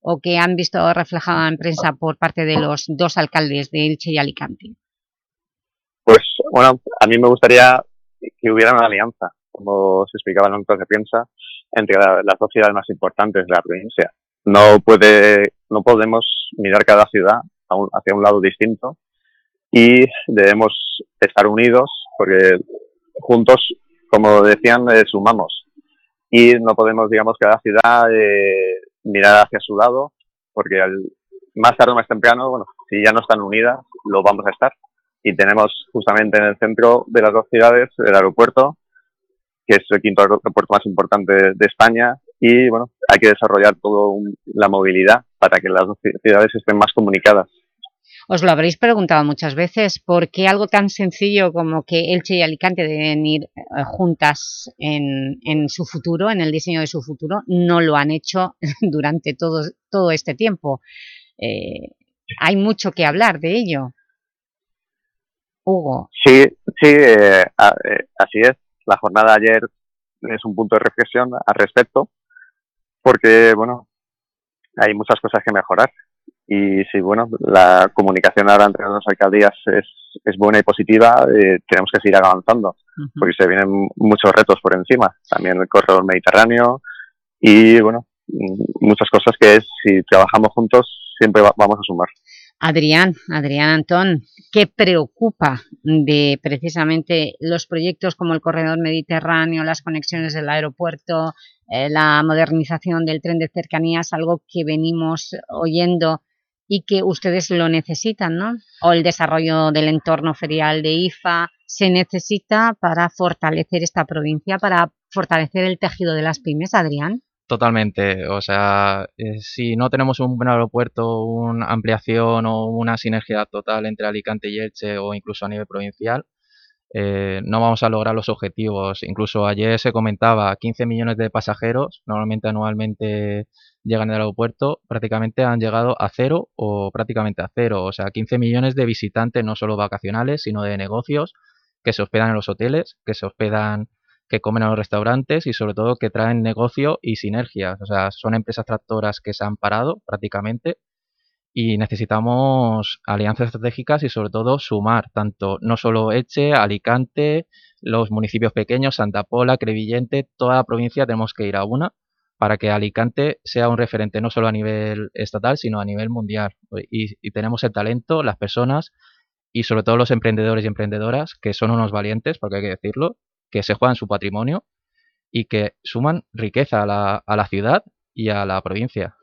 o que han visto reflejada en prensa por parte de los dos alcaldes de Elche y Alicante? Bueno, a mí me gustaría que hubiera una alianza, como se explicaba en los de prensa, entre la, las dos ciudades más importantes de la provincia. No puede, no podemos mirar cada ciudad un, hacia un lado distinto y debemos estar unidos porque juntos, como decían, eh, sumamos y no podemos, digamos, cada ciudad eh, mirar hacia su lado porque al, más tarde o más temprano, bueno, si ya no están unidas, lo vamos a estar y tenemos justamente en el centro de las dos ciudades el aeropuerto, que es el quinto aeropuerto más importante de España, y bueno, hay que desarrollar toda la movilidad para que las dos ciudades estén más comunicadas. Os lo habréis preguntado muchas veces, ¿por qué algo tan sencillo como que Elche y Alicante deben ir eh, juntas en, en, su futuro, en el diseño de su futuro, no lo han hecho durante todo, todo este tiempo? Eh, hay mucho que hablar de ello. Hugo. Sí, sí, eh, a, eh, así es. La jornada de ayer es un punto de reflexión al respecto, porque, bueno, hay muchas cosas que mejorar. y si bueno, la comunicación ahora entre las dos alcaldías es, es buena y positiva, eh, tenemos que seguir avanzando, porque se vienen muchos retos por encima, también el corredor mediterráneo y bueno, muchas cosas que si trabajamos juntos siempre vamos a sumar. Adrián, Adrián Antón, ¿qué preocupa de precisamente los proyectos como el corredor mediterráneo, las conexiones del aeropuerto, eh, la modernización del tren de cercanías, algo que venimos oyendo y que ustedes lo necesitan, ¿no? O el desarrollo del entorno ferial de IFA, se necesita para fortalecer esta provincia, para fortalecer el tejido de las pymes, Adrián. Totalmente, o sea, eh, si no tenemos un buen aeropuerto, una ampliación o una sinergia total entre Alicante y Elche o incluso a nivel provincial, eh, no vamos a lograr los objetivos. Incluso ayer se comentaba 15 millones de pasajeros, normalmente anualmente llegan al aeropuerto, prácticamente han llegado a cero o prácticamente a cero. O sea, 15 millones de visitantes, no solo vacacionales, sino de negocios que se hospedan en los hoteles, que se hospedan, que comen a los restaurantes y sobre todo que traen negocio y sinergias. O sea, son empresas tractoras que se han parado prácticamente y necesitamos alianzas estratégicas y sobre todo sumar tanto no solo Eche, Alicante, los municipios pequeños, Santa Pola, Crevillente, toda la provincia tenemos que ir a una para que Alicante sea un referente no solo a nivel estatal, sino a nivel mundial. Y, y, tenemos el talento, las personas y sobre todo los emprendedores y emprendedoras, que son unos valientes, porque hay que decirlo, que se juegan su patrimonio y que suman riqueza a la, a la ciudad y a la provincia.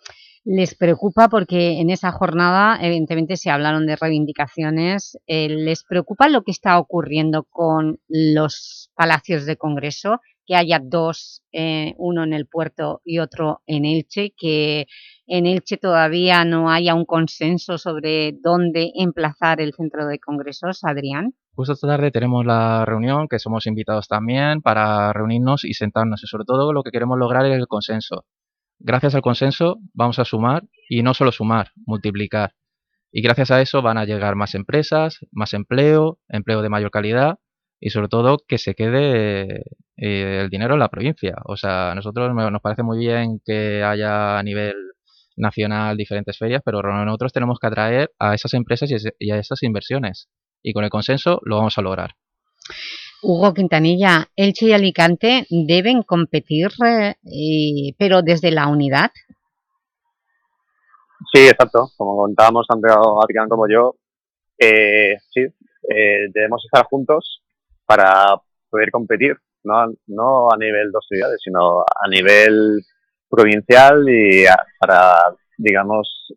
Les preocupa porque en esa jornada evidentemente se hablaron de reivindicaciones, eh, les preocupa lo que está ocurriendo con los palacios de Congreso, que haya dos, eh, uno en el puerto y otro en Elche, que en Elche todavía no haya un consenso sobre dónde emplazar el centro de congresos, Adrián. Justo esta tarde tenemos la reunión, que somos invitados también para reunirnos y sentarnos, y sobre todo lo que queremos lograr es el consenso gracias al consenso vamos a sumar y no solo sumar, multiplicar. Y gracias a eso van a llegar más empresas, más empleo, empleo de mayor calidad y sobre todo que se quede eh, el dinero en la provincia. O sea, a nosotros nos parece muy bien que haya a nivel nacional diferentes ferias, pero nosotros tenemos que atraer a esas empresas y a esas inversiones. Y con el consenso lo vamos a lograr. Hugo Quintanilla, Elche y Alicante deben competir, eh, pero desde la unidad. Sí, exacto. Como contábamos tanto Adrián como yo, eh, sí, eh, debemos estar juntos para poder competir, no, no a nivel dos ciudades, sino a nivel provincial y para, digamos,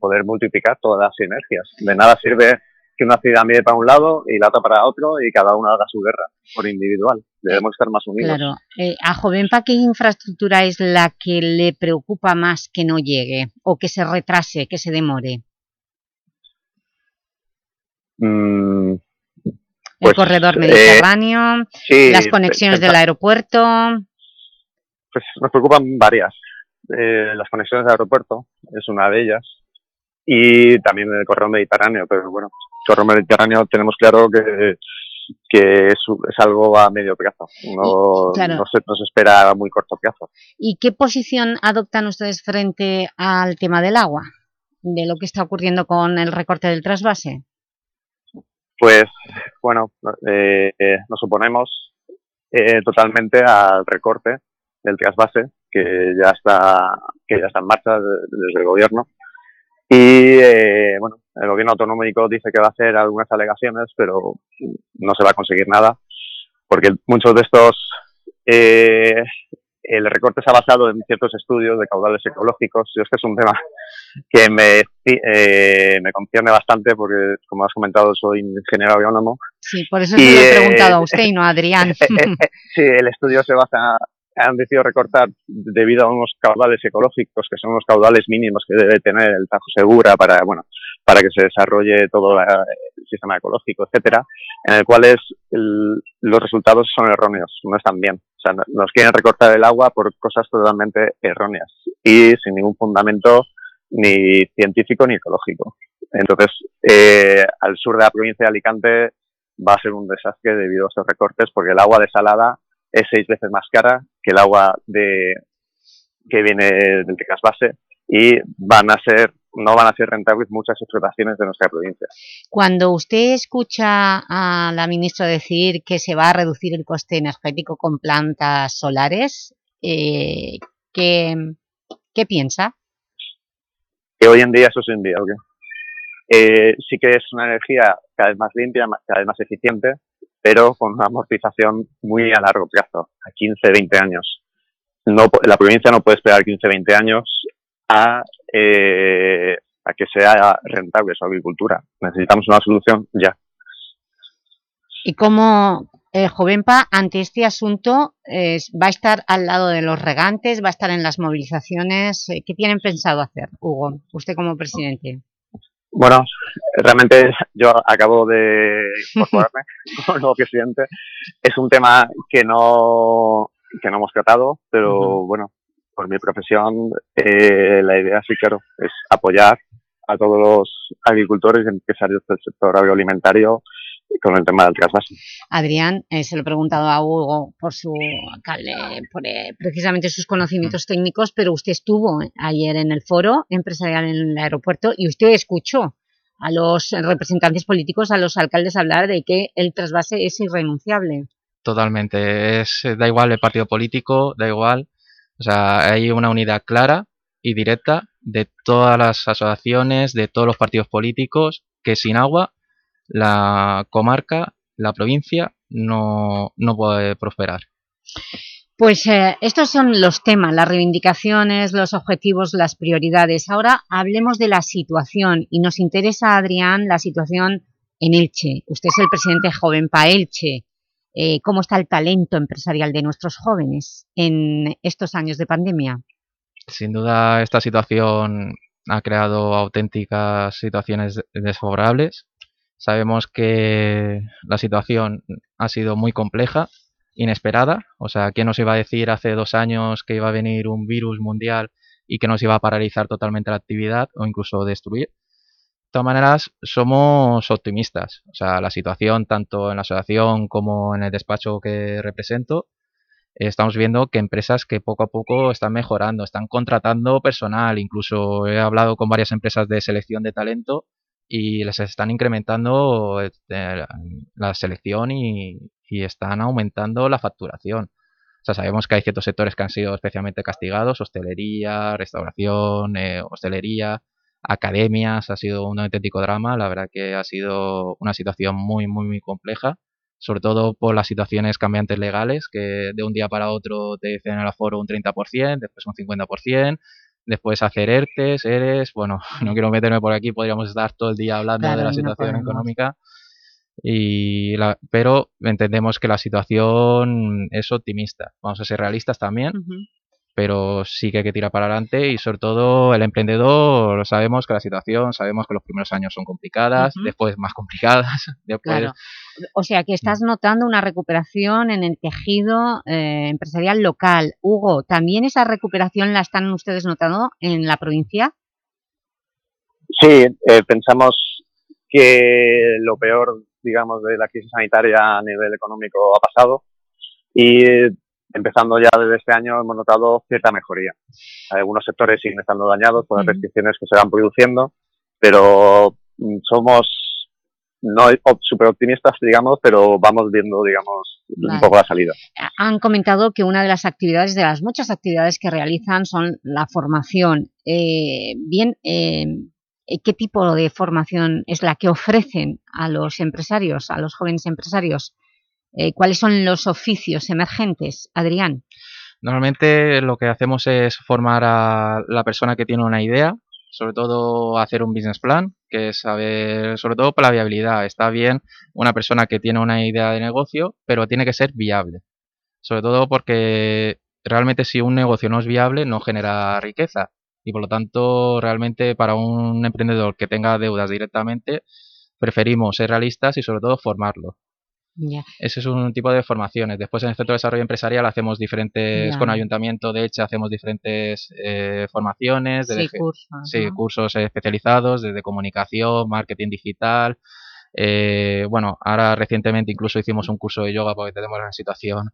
poder multiplicar todas las sinergias. De nada sirve que una ciudad mide para un lado y la otra para otro y cada uno haga su guerra por individual. Debemos estar más unidos. Claro. Eh, ¿A Jovenpa qué infraestructura es la que le preocupa más que no llegue o que se retrase, que se demore? Mm, el pues, corredor eh, mediterráneo, sí, las conexiones eh, del aeropuerto... Pues nos preocupan varias. Eh, las conexiones del aeropuerto es una de ellas y también el corredor mediterráneo, pero bueno, corredor mediterráneo tenemos claro que, que es, es, algo a medio plazo, no, claro. no, se, no se espera a muy corto plazo. ¿Y qué posición adoptan ustedes frente al tema del agua? ¿De lo que está ocurriendo con el recorte del trasvase? Pues, bueno, eh, eh, nos oponemos eh, totalmente al recorte del trasvase que ya está, que ya está en marcha desde el gobierno y eh, bueno, el gobierno autonómico dice que va a hacer algunas alegaciones, pero no se va a conseguir nada, porque muchos de estos, eh, el recorte se ha basado en ciertos estudios de caudales ecológicos. Yo es que es un tema que me, eh, me concierne bastante, porque como has comentado, soy ingeniero agrónomo. Sí, por eso se lo he preguntado a usted y no a Adrián. sí, el estudio se basa han decidido recortar debido a unos caudales ecológicos que son los caudales mínimos que debe tener el Tajo Segura para, bueno, para que se desarrolle todo la, el sistema ecológico, etcétera, en el cual es el, los resultados son erróneos, no están bien. O sea, nos quieren recortar el agua por cosas totalmente erróneas y sin ningún fundamento ni científico ni ecológico. Entonces, eh, al sur de la provincia de Alicante va a ser un desastre debido a estos recortes porque el agua desalada es seis veces más cara que el agua de, que viene del base y van a ser no van a ser rentables muchas explotaciones de nuestra provincia. Cuando usted escucha a la ministra decir que se va a reducir el coste energético con plantas solares, eh, ¿qué, ¿qué piensa? Que hoy en día eso es inviable. Eh, sí que es una energía cada vez más limpia, cada vez más eficiente, pero con una amortización muy a largo plazo, a 15, 20 años. No, la provincia no puede esperar 15, 20 años a, eh, a que sea rentable su agricultura. Necesitamos una solución ya. ¿Y cómo eh, Jovenpa, ante este asunto, va a estar al lado de los regantes, va a estar en las movilizaciones? Eh, ¿Qué tienen pensado hacer, Hugo, usted como presidente? Bueno, realmente yo acabo de incorporarme como nuevo presidente. Es un tema que no, que no hemos tratado, pero bueno, por mi profesión, eh, la idea sí, claro, es apoyar a todos los agricultores y empresarios del sector agroalimentario con el tema del trasvase. Adrián, eh, se lo he preguntado a Hugo por, su, cal- por eh, precisamente sus conocimientos técnicos, pero usted estuvo ayer en el foro empresarial en el aeropuerto y usted escuchó a los representantes políticos, a los alcaldes hablar de que el trasvase es irrenunciable. Totalmente. Es, da igual el partido político, da igual. O sea, hay una unidad clara y directa de todas las asociaciones, de todos los partidos políticos, que sin agua la comarca, la provincia, no, no puede prosperar. Pues eh, estos son los temas, las reivindicaciones, los objetivos, las prioridades. Ahora hablemos de la situación y nos interesa, Adrián, la situación en Elche. Usted es el presidente de Jovenpa Elche. Eh, ¿Cómo está el talento empresarial de nuestros jóvenes en estos años de pandemia? Sin duda esta situación ha creado auténticas situaciones de- desfavorables. Sabemos que la situación ha sido muy compleja, inesperada. O sea, ¿quién nos iba a decir hace dos años que iba a venir un virus mundial y que nos iba a paralizar totalmente la actividad o incluso destruir? De todas maneras, somos optimistas. O sea, la situación, tanto en la asociación como en el despacho que represento, estamos viendo que empresas que poco a poco están mejorando, están contratando personal, incluso he hablado con varias empresas de selección de talento y les están incrementando eh, la, selección y, y están aumentando la facturación. O sea, sabemos que hay ciertos sectores que han sido especialmente castigados, hostelería, restauración, eh, hostelería, academias, ha sido un auténtico drama, la verdad que ha sido una situación muy, muy, muy compleja sobre todo por las situaciones cambiantes legales, que de un día para otro te dicen el aforo un 30%, después un 50%, después hacer ERTES, ERES, bueno, no quiero meterme por aquí, podríamos estar todo el día hablando Claro, de la no situación podemos. económica, y la, pero entendemos que la situación es optimista, vamos a ser realistas también, pero sí que hay que tirar para adelante y sobre todo el emprendedor, lo sabemos que la situación, sabemos que los primeros años son complicadas, después más complicadas, después Claro. O sea, que estás notando una recuperación en el tejido eh, empresarial local. Hugo, ¿también esa recuperación la están ustedes notando en la provincia? Sí, eh, pensamos que lo peor, digamos, de la crisis sanitaria a nivel económico ha pasado y empezando ya desde este año hemos notado cierta mejoría. Algunos sectores siguen estando dañados por las restricciones que se van produciendo, pero mm, somos no súper optimistas, digamos, pero vamos viendo, digamos, Vale. un poco la salida. Han comentado que una de las actividades, de las muchas actividades que realizan son la formación. Eh, bien, eh, ¿qué tipo de formación es la que ofrecen a los empresarios, a los jóvenes empresarios? Eh, ¿Cuáles son los oficios emergentes, Adrián? Normalmente lo que hacemos es formar a la persona que tiene una idea, sobre todo hacer un business plan, que es saber, sobre todo por la viabilidad. Está bien una persona que tiene una idea de negocio, pero tiene que ser viable. Sobre todo porque realmente si un negocio no es viable no genera riqueza y por lo tanto realmente para un emprendedor que tenga deudas directamente preferimos ser realistas y sobre todo formarlo. Ese es un tipo de formaciones. Después en el Centro de Desarrollo Empresarial hacemos diferentes, con Ayuntamiento de Elche hacemos diferentes eh, formaciones. Sí, desde- cursos, sí, ¿no? cursos especializados desde comunicación, marketing digital, Eh, bueno, ahora recientemente incluso hicimos un curso de yoga porque tenemos una situación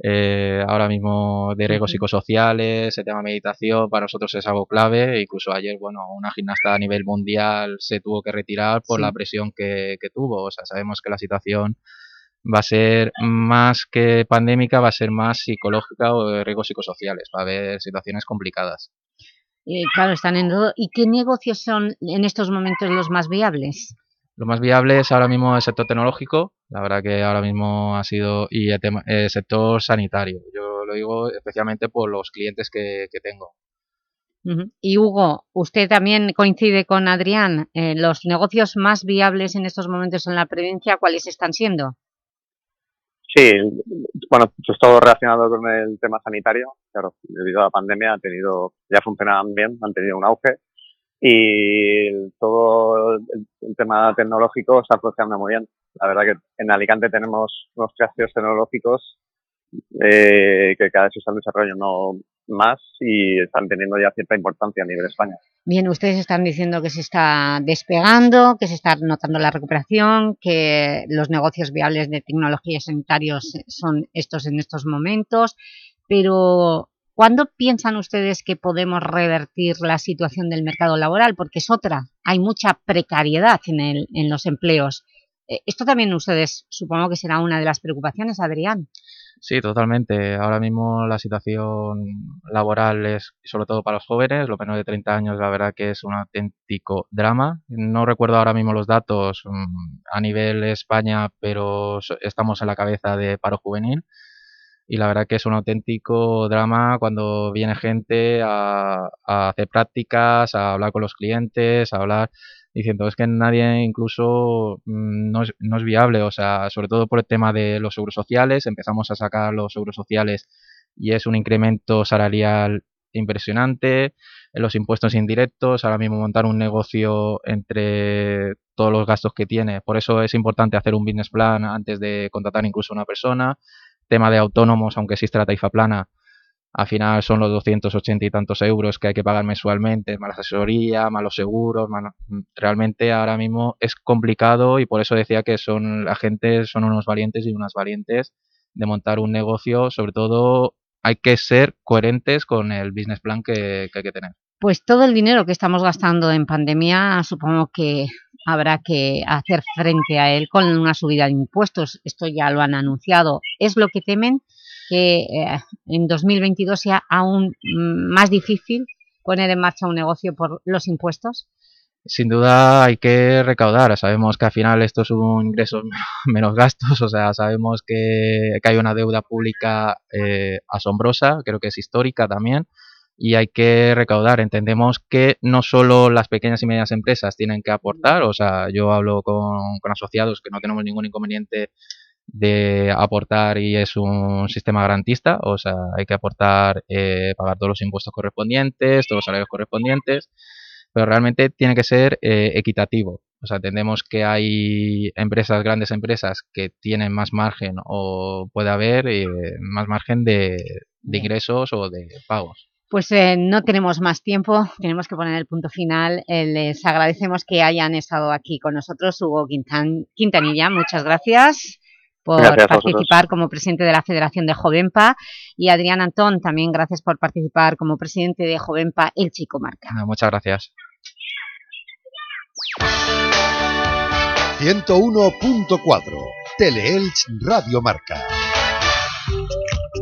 eh, ahora mismo de riesgos psicosociales, el tema meditación para nosotros es algo clave. Incluso ayer, bueno, una gimnasta a nivel mundial se tuvo que retirar por la presión que, que tuvo. O sea, sabemos que la situación va a ser más que pandémica, va a ser más psicológica o de riesgos psicosociales. Va a haber situaciones complicadas. Eh, claro, están en ¿Y qué negocios son en estos momentos los más viables? Lo más viable es ahora mismo el sector tecnológico, la verdad que ahora mismo ha sido, y el, sector sanitario. Yo lo digo especialmente por los clientes que, tengo. Y Hugo, usted también coincide con Adrián, eh, ¿los negocios más viables en estos momentos en la prevencia cuáles están siendo? Sí, bueno, todo relacionado con el tema sanitario, claro, debido a la pandemia ha tenido, ya funcionaban bien, han tenido un auge y todo el, tema tecnológico está funcionando muy bien. La verdad que en Alicante tenemos unos trastos tecnológicos eh, que cada vez se están desarrollando más y están teniendo ya cierta importancia a nivel España. Bien, ustedes están diciendo que se está despegando, que se está notando la recuperación, que los negocios viables de tecnologías sanitarios son estos en estos momentos, pero ¿Cuándo piensan ustedes que podemos revertir la situación del mercado laboral? Porque es otra, hay mucha precariedad en, el, en los empleos. Eh, esto también ustedes, supongo que será una de las preocupaciones, Adrián. Sí, totalmente. Ahora mismo la situación laboral es, sobre todo para los jóvenes, los menos de 30 años, la verdad que es un auténtico drama. No recuerdo ahora mismo los datos mm, a nivel España, pero estamos en la cabeza de paro juvenil y la verdad que es un auténtico drama cuando viene gente a, hacer prácticas, a hablar con los clientes, a hablar diciendo es que nadie incluso mm, no es, no es viable, o sea, sobre todo por el tema de los seguros sociales, empezamos a sacar los seguros sociales y es un incremento salarial impresionante, los impuestos indirectos, ahora mismo montar un negocio entre todos los gastos que tiene, por eso es importante hacer un business plan antes de contratar incluso a una persona, tema de autónomos, aunque existe la tarifa plana, al final son los 280 y tantos euros que hay que pagar mensualmente, más asesoría, más los seguros, realmente ahora mismo es complicado y por eso decía que son la gente son unos valientes y unas valientes de montar un negocio, sobre todo hay que ser coherentes con el business plan que hay que tener. Pues todo el dinero que estamos gastando en pandemia supongo que habrá que hacer frente a él con una subida de impuestos. Esto ya lo han anunciado. ¿Es lo que temen que eh, en 2022 sea aún más difícil poner en marcha un negocio por los impuestos? Sin duda hay que recaudar, sabemos que al final esto es un ingreso menos gastos, o sea, sabemos que, hay una deuda pública eh, asombrosa, creo que es histórica también, y hay que recaudar. Entendemos que no solo las pequeñas y medianas empresas tienen que aportar, o sea, yo hablo con, asociados que no tenemos ningún inconveniente de aportar y es un sistema garantista, o sea, hay que aportar, eh, pagar todos los impuestos correspondientes, todos los salarios correspondientes, pero realmente tiene que ser eh, equitativo. O sea, entendemos que hay empresas, grandes empresas, que tienen más margen o puede haber eh, más margen de ingresos o de pagos. Pues eh, no tenemos más tiempo, tenemos que poner el punto final. Eh, les agradecemos que hayan estado aquí con nosotros. Hugo Quintanilla, muchas gracias por participar como presidente de la Federación de Jovenpa y Adrián Antón, también gracias por participar como presidente de Jovenpa El Chico Marca. muchas gracias. 101.4 Teleelch Radio Marca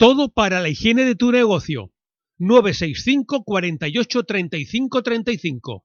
todo para la higiene de tu negocio. 965 48 35 35.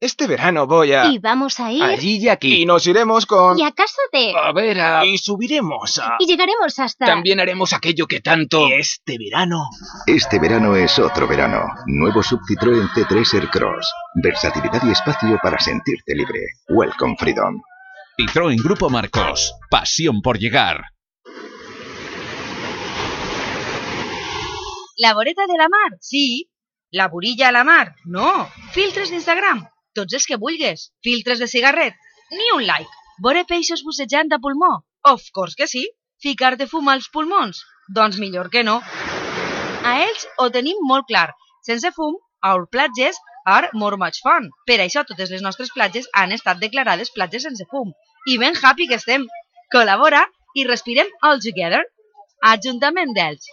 Este verano voy a... Y vamos a ir... Allí y aquí. Y nos iremos con... ¿Y a casa de...? A ver, a... Y subiremos a... Y llegaremos hasta... También haremos aquello que tanto... Este verano... Este verano es otro verano. Nuevo sub Citroën C3 Aircross. Versatilidad y espacio para sentirte libre. Welcome Freedom. Citroën Grupo Marcos. Pasión por llegar. La voreta de la mar, sí. La burilla a la mar, no. Filtres d'Instagram, tots els que vulguis. Filtres de cigarret, ni un like. Vore peixos bussejant a pulmó, of course que sí. Ficar-te fum als pulmons, doncs millor que no. A ells ho tenim molt clar. Sense fum, our platges are more much fun. Per això totes les nostres platges han estat declarades platges sense fum. I ben happy que estem. Col·labora i respirem all together. Ajuntament d'Elx.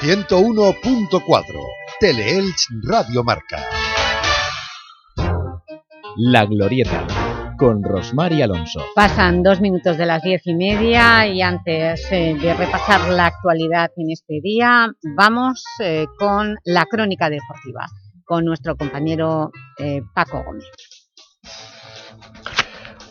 101.4 Teleelch Radio Marca. La Glorieta, con Rosmar y Alonso. Pasan dos minutos de las diez y media y antes eh, de repasar la actualidad en este día, vamos eh, con la crónica deportiva, con nuestro compañero eh, Paco Gómez.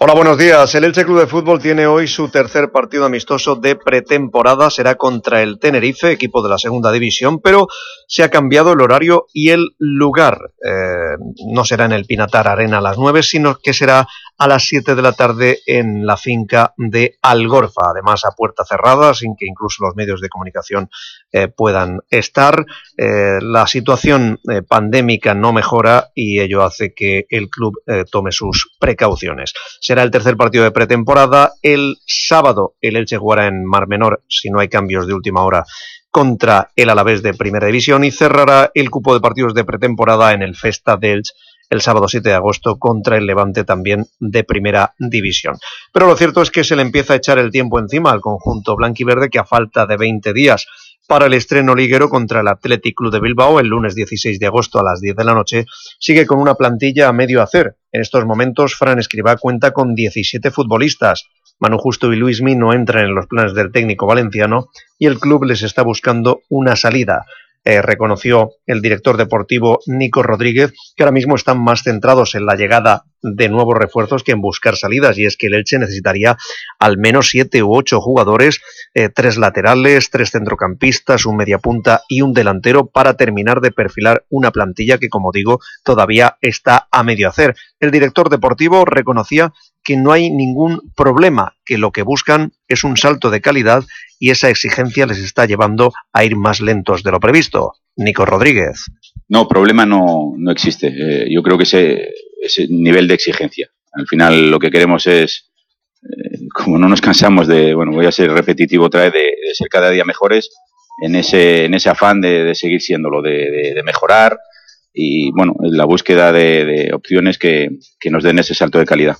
Hola, buenos días. El Elche Club de Fútbol tiene hoy su tercer partido amistoso de pretemporada. Será contra el Tenerife, equipo de la segunda división, pero se ha cambiado el horario y el lugar. Eh, no será en el Pinatar Arena a las 9, sino que será a las 7 de la tarde en la finca de Algorfa. Además, a puerta cerrada, sin que incluso los medios de comunicación eh, puedan estar. Eh, la situación eh, pandémica no mejora y ello hace que el club tome sus precauciones. Será el tercer partido de pretemporada. El sábado el Elche jugará en Mar Menor, si no hay cambios de última hora, contra el Alavés de Primera División y cerrará el cupo de partidos de pretemporada en el Festa de Elche el sábado 7 de agosto contra el Levante también de Primera División. Pero lo cierto es que se le empieza a echar el tiempo encima al conjunto blanquiverde que a falta de 20 días para el estreno liguero contra el Athletic Club de Bilbao el lunes 16 de agosto a las 10 de la noche, sigue con una plantilla a medio hacer. En estos momentos, Fran Escribá cuenta con 17 futbolistas. Manu Justo y Luismi no entran en los planes del técnico valenciano y el club les está buscando una salida. Eh, reconoció el director deportivo Nico Rodríguez que ahora mismo están más centrados en la llegada de nuevos refuerzos que en buscar salidas y es que el Elche necesitaría al menos siete u ocho jugadores, eh, tres laterales, tres centrocampistas, un mediapunta y un delantero para terminar de perfilar una plantilla que como digo todavía está a medio hacer. El director deportivo reconocía que no hay ningún problema, que lo que buscan es un salto de calidad y esa exigencia les está llevando a ir más lentos de lo previsto. Nico Rodríguez. No, problema no, no existe. Eh, yo creo que ese, ese nivel de exigencia. Al final lo que queremos es, eh, como no nos cansamos de, bueno, voy a ser repetitivo otra vez, de, de ser cada día mejores, en ese, en ese afán de, de seguir siéndolo, de, de, de mejorar y, bueno, en la búsqueda de, de opciones que, que nos den ese salto de calidad.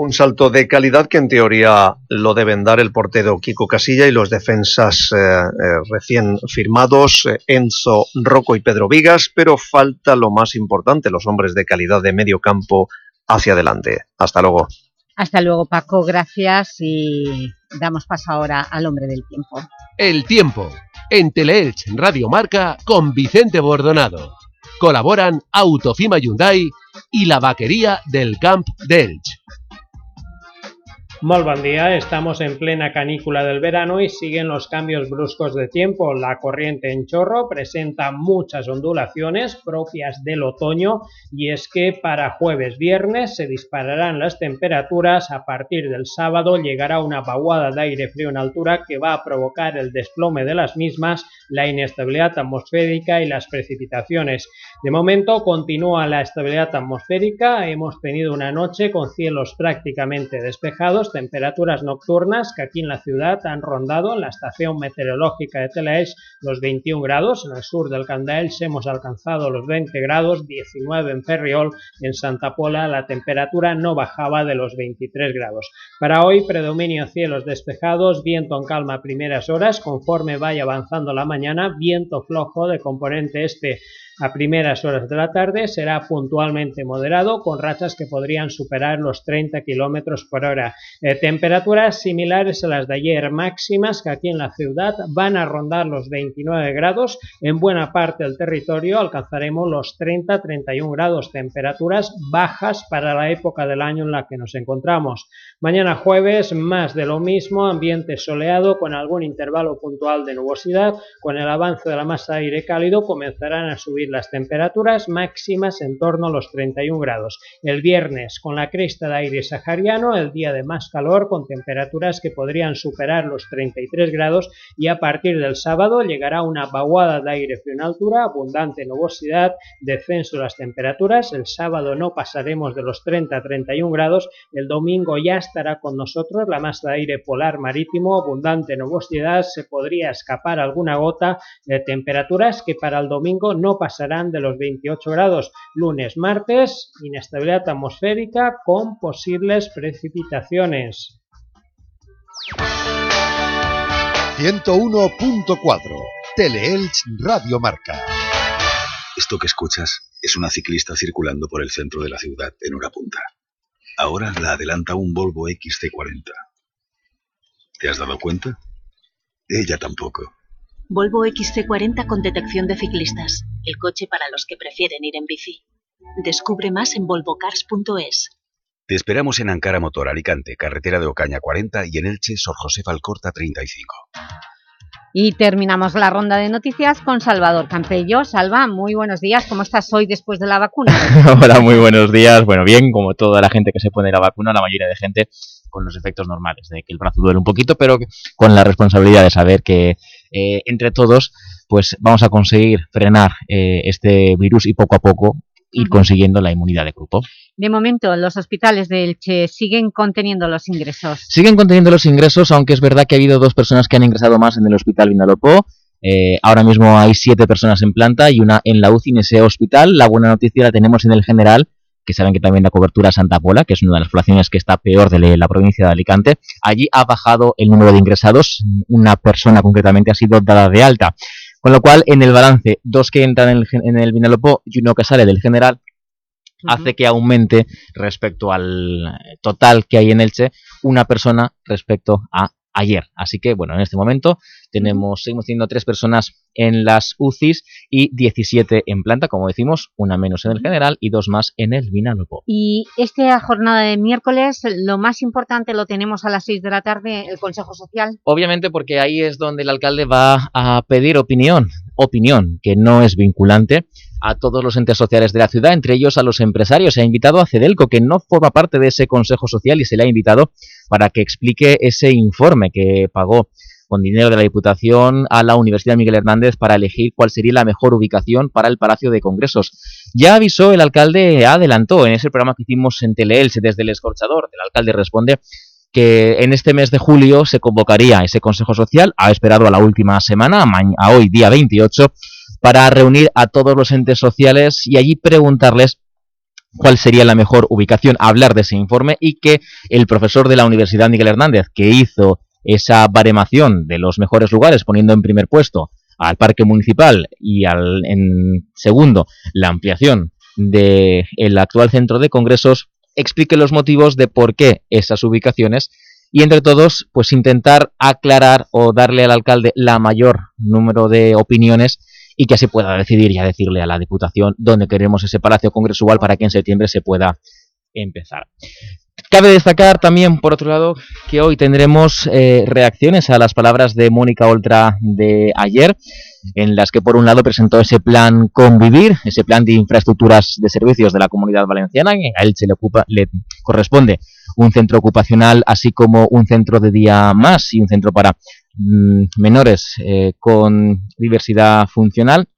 Un salto de calidad que en teoría lo deben dar el portero Kiko Casilla y los defensas eh, eh, recién firmados eh, Enzo Rocco y Pedro Vigas, pero falta lo más importante, los hombres de calidad de medio campo hacia adelante. Hasta luego. Hasta luego, Paco, gracias y damos paso ahora al hombre del tiempo. El tiempo, en Teleelch Radio Marca con Vicente Bordonado. Colaboran Autofima Hyundai y la vaquería del Camp de Elch. Muy buen día, estamos en plena canícula del verano y siguen los cambios bruscos de tiempo. La corriente en chorro presenta muchas ondulaciones propias del otoño y es que para jueves viernes se dispararán las temperaturas, a partir del sábado llegará una vaguada de aire frío en altura que va a provocar el desplome de las mismas, la inestabilidad atmosférica y las precipitaciones. De momento continúa la estabilidad atmosférica, hemos tenido una noche con cielos prácticamente despejados, temperaturas nocturnas que aquí en la ciudad han rondado en la estación meteorológica de Telaes los 21 grados, en el sur del Candaels hemos alcanzado los 20 grados, 19 en Ferriol, en Santa Pola la temperatura no bajaba de los 23 grados. Para hoy predominio cielos despejados, viento en calma a primeras horas, conforme vaya avanzando la mañana, viento flojo de componente este a primeras horas de la tarde será puntualmente moderado con rachas que podrían superar los 30 km por hora. Eh, temperaturas similares a las de ayer máximas que aquí en la ciudad van a rondar los 29 grados. En buena parte del territorio alcanzaremos los 30-31 grados. Temperaturas bajas para la época del año en la que nos encontramos. Mañana jueves más de lo mismo, ambiente soleado con algún intervalo puntual de nubosidad. Con el avance de la masa de aire cálido comenzarán a subir las temperaturas máximas en torno a los 31 grados. El viernes, con la cresta de aire sahariano, el día de más calor, con temperaturas que podrían superar los 33 grados y a partir del sábado llegará una vaguada de aire frío en altura, abundante nubosidad, descenso de las temperaturas. El sábado no pasaremos de los 30-31 grados. El domingo ya estará con nosotros la masa de aire polar marítimo, abundante nubosidad, se podría escapar alguna gota de temperaturas que para el domingo no pasarán pasarán de los 28 grados lunes, martes, inestabilidad atmosférica con posibles precipitaciones. 101.4 Teleelch Radio Marca. Esto que escuchas es una ciclista circulando por el centro de la ciudad en hora punta. Ahora la adelanta un Volvo XC40. ¿Te has dado cuenta? Ella tampoco. Volvo XC40 con detección de ciclistas. El coche para los que prefieren ir en bici. Descubre más en volvocars.es. Te esperamos en Ankara Motor Alicante, carretera de Ocaña 40 y en Elche, Sor José Falcorta 35. Y terminamos la ronda de noticias con Salvador Campello. Salva, muy buenos días. ¿Cómo estás hoy después de la vacuna? Hola, muy buenos días. Bueno, bien, como toda la gente que se pone la vacuna, la mayoría de gente con los efectos normales, de que el brazo duele un poquito, pero con la responsabilidad de saber que eh, entre todos pues vamos a conseguir frenar eh, este virus y poco a poco ir consiguiendo la inmunidad de grupo. De momento, los hospitales de Elche siguen conteniendo los ingresos. Siguen conteniendo los ingresos, aunque es verdad que ha habido dos personas que han ingresado más en el hospital Vinalopó. Eh, ahora mismo hay siete personas en planta y una en la UCI en ese hospital. La buena noticia la tenemos en el general, que saben que también la cobertura Santa Pola, que es una de las poblaciones que está peor de la provincia de Alicante, allí ha bajado el número de ingresados, una persona concretamente ha sido dada de alta. Con lo cual, en el balance, dos que entran en el, en el Vinalopó y uno que sale del general, hace que aumente respecto al total que hay en Elche una persona respecto a ayer. Así que, bueno, en este momento tenemos, seguimos teniendo tres personas en las UCIs y 17 en planta, como decimos, una menos en el general y dos más en el Vinalopó. Y esta jornada de miércoles, lo más importante lo tenemos a las 6 de la tarde, el Consejo Social. Obviamente porque ahí es donde el alcalde va a pedir opinión, opinión que no es vinculante, a todos los entes sociales de la ciudad, entre ellos a los empresarios. Se ha invitado a Cedelco, que no forma parte de ese Consejo Social, y se le ha invitado para que explique ese informe que pagó con dinero de la Diputación a la Universidad Miguel Hernández para elegir cuál sería la mejor ubicación para el Palacio de Congresos. Ya avisó el alcalde, adelantó en ese programa que hicimos en Teleelche desde el Escorchador, el alcalde responde que en este mes de julio se convocaría ese Consejo Social, ha esperado a la última semana, a hoy día 28, para reunir a todos los entes sociales y allí preguntarles cuál sería la mejor ubicación, hablar de ese informe y que el profesor de la Universidad Miguel Hernández, que hizo esa baremación de los mejores lugares, poniendo en primer puesto al parque municipal y al, en segundo la ampliación del actual centro de congresos, explique los motivos de por qué esas ubicaciones y entre todos pues intentar aclarar o darle al alcalde la mayor número de opiniones y que se pueda decidir ya decirle a la Diputación dónde queremos ese Palacio Congresual para que en septiembre se pueda empezar. Cabe destacar también, por otro lado, que hoy tendremos eh, reacciones a las palabras de Mónica Oltra de ayer, en las que por un lado presentó ese plan Convivir, ese plan de infraestructuras de servicios de la Comunidad Valenciana, que a él se le, ocupa, le corresponde un centro ocupacional, así como un centro de día más y un centro para mm, menores eh, con diversidad funcional.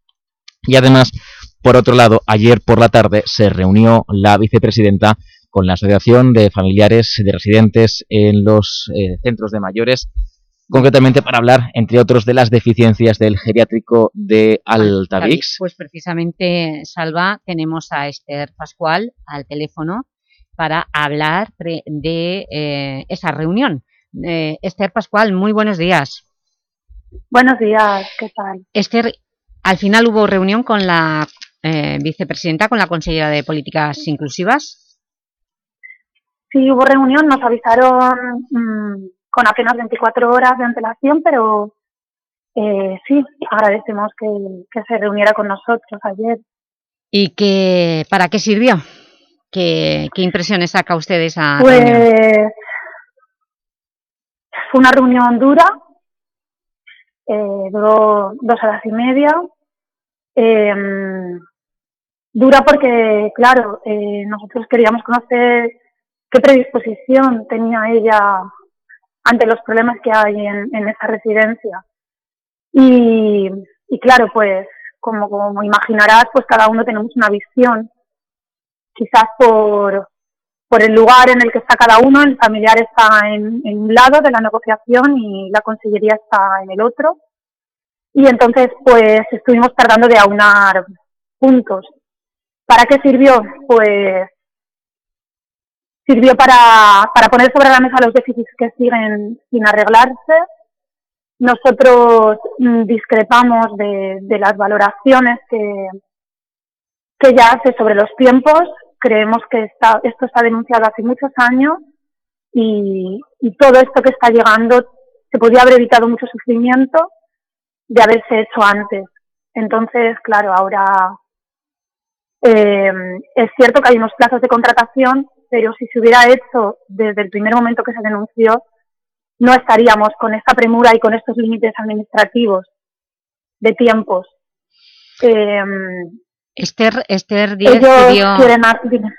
Y además, por otro lado, ayer por la tarde se reunió la vicepresidenta con la Asociación de Familiares de Residentes en los eh, Centros de Mayores, concretamente para hablar, entre otros, de las deficiencias del geriátrico de Altavix. Pues precisamente, Salva, tenemos a Esther Pascual al teléfono para hablar de eh, esa reunión. Eh, Esther Pascual, muy buenos días. Buenos días, ¿qué tal? Esther, al final hubo reunión con la vicepresidenta, con la consejera de Políticas Inclusivas. Sí, hubo reunión, nos avisaron mm, con apenas 24 horas de antelación, pero eh, sí, agradecemos que, se reuniera con nosotros ayer. ¿Y que, para qué sirvió? ¿Qué, qué impresiones saca usted de esa pues, reunión? Fue una reunión dura, eh, duró dos horas y media. Em, dura porque, claro, eh, nosotros queríamos conocer qué predisposición tenía ella ante los problemas que hay en, en esa residencia. Y, y claro, pues como, como imaginarás, pues cada uno tenemos una visión, quizás por, por el lugar en el que está cada uno, el familiar está en, en un lado de la negociación y la consellería está en el otro. Y entonces, pues estuvimos tardando de aunar puntos. ¿Para qué sirvió? Pues sirvió para, para poner sobre la mesa los déficits que siguen sin arreglarse. Nosotros mm, discrepamos de, de las valoraciones que, que ella hace sobre los tiempos. Creemos que está, esto está denunciado hace muchos años y, y todo esto que está llegando se podría haber evitado mucho sufrimiento de haberse hecho antes. Entonces, claro, ahora eh, es cierto que hay unos plazos de contratación pero si se hubiera hecho desde el primer momento que se denunció, no estaríamos con esta premura y con estos límites administrativos de tiempos. Eh, Esther, Esther Díez pidió,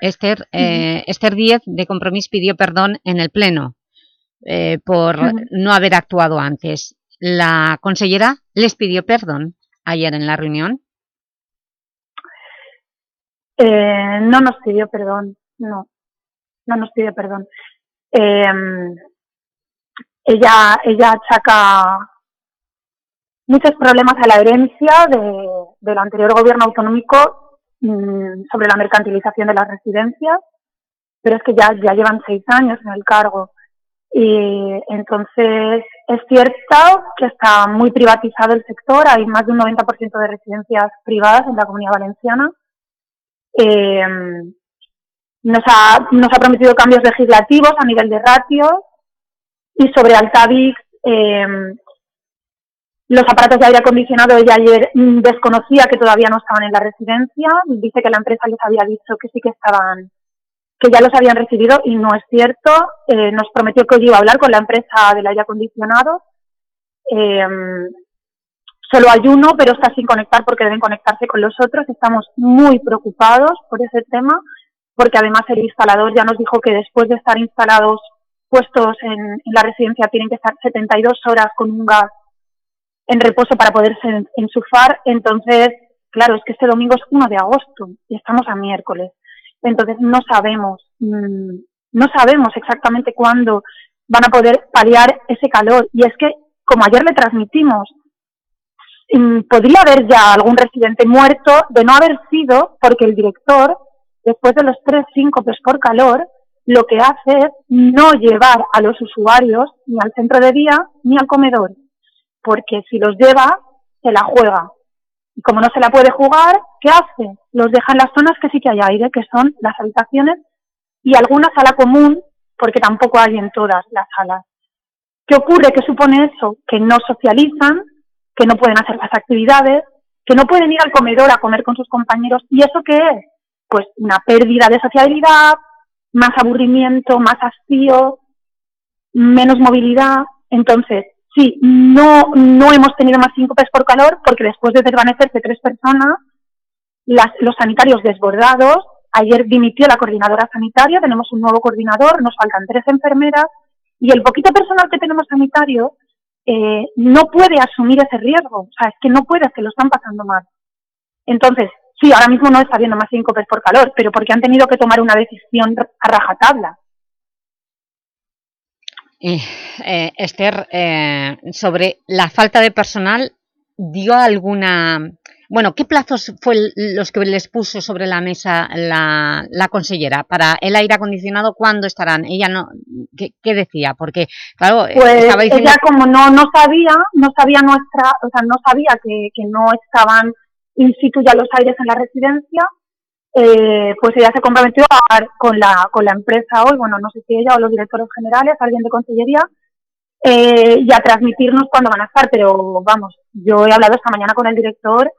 Esther, eh, Esther Díez de Compromís pidió perdón en el Pleno eh, por no haber actuado antes. ¿La consellera les pidió perdón ayer en la reunión? Eh, no nos pidió perdón, no no nos pide perdón. Eh, ella, ella achaca muchos problemas a la herencia de, del anterior gobierno autonómico mmm, sobre la mercantilización de las residencias, pero es que ya, ya llevan seis años en el cargo. Y entonces es cierto que está muy privatizado el sector, hay más de un 90% de residencias privadas en la comunidad valenciana. Eh, nos ha, nos ha prometido cambios legislativos a nivel de ratios y sobre Altavix, eh, los aparatos de aire acondicionado ella ayer mm, desconocía que todavía no estaban en la residencia, dice que la empresa les había dicho que sí que estaban, que ya los habían recibido y no es cierto. Eh, nos prometió que hoy iba a hablar con la empresa del aire acondicionado. Eh, solo hay uno, pero está sin conectar porque deben conectarse con los otros. Estamos muy preocupados por ese tema porque además el instalador ya nos dijo que después de estar instalados puestos en, la residencia tienen que estar 72 horas con un gas en reposo para poderse ensufar. Entonces, claro, es que este domingo es 1 de agosto y estamos a miércoles. Entonces no sabemos, mmm, no sabemos exactamente cuándo van a poder paliar ese calor. Y es que, como ayer le transmitimos, mmm, podría haber ya algún residente muerto de no haber sido porque el director después de los tres síncopes por calor, lo que hace es no llevar a los usuarios ni al centro de día ni al comedor, porque si los lleva, se la juega. Y como no se la puede jugar, ¿qué hace? Los deja en las zonas que sí que hay aire, que son las habitaciones y alguna sala común, porque tampoco hay en todas las salas. ¿Qué ocurre? ¿Qué supone eso? Que no socializan, que no pueden hacer las actividades, que no pueden ir al comedor a comer con sus compañeros. ¿Y eso qué es? Pues una pérdida de sociabilidad, más aburrimiento, más hastío, menos movilidad. Entonces, sí, no, no hemos tenido más síncopes por calor porque después de desvanecerse tres personas, las, los sanitarios desbordados, ayer dimitió la coordinadora sanitaria, tenemos un nuevo coordinador, nos faltan tres enfermeras y el poquito personal que tenemos sanitario eh, no puede asumir ese riesgo, o sea, es que no puede, que lo están pasando mal. Entonces, sí, ahora mismo no está habiendo más síncopes por calor, pero porque han tenido que tomar una decisión a rajatabla. Eh, Esther, eh, sobre la falta de personal, ¿dio alguna bueno, ¿qué plazos fue los que les puso sobre la mesa la, la consellera para el aire acondicionado? ¿Cuándo estarán? Ella no, ¿qué, decía? Porque, claro, eh, pues estaba diciendo... ella como no, no sabía, no sabía nuestra, o sea, no sabía que, que no estaban in situ ya los aires en la residencia, eh, pues ella se comprometió a hablar con la, con la empresa hoy, bueno, no sé si ella o los directores generales, alguien de consellería, eh, y a transmitirnos cuándo van a estar, pero vamos, yo he hablado esta mañana con el director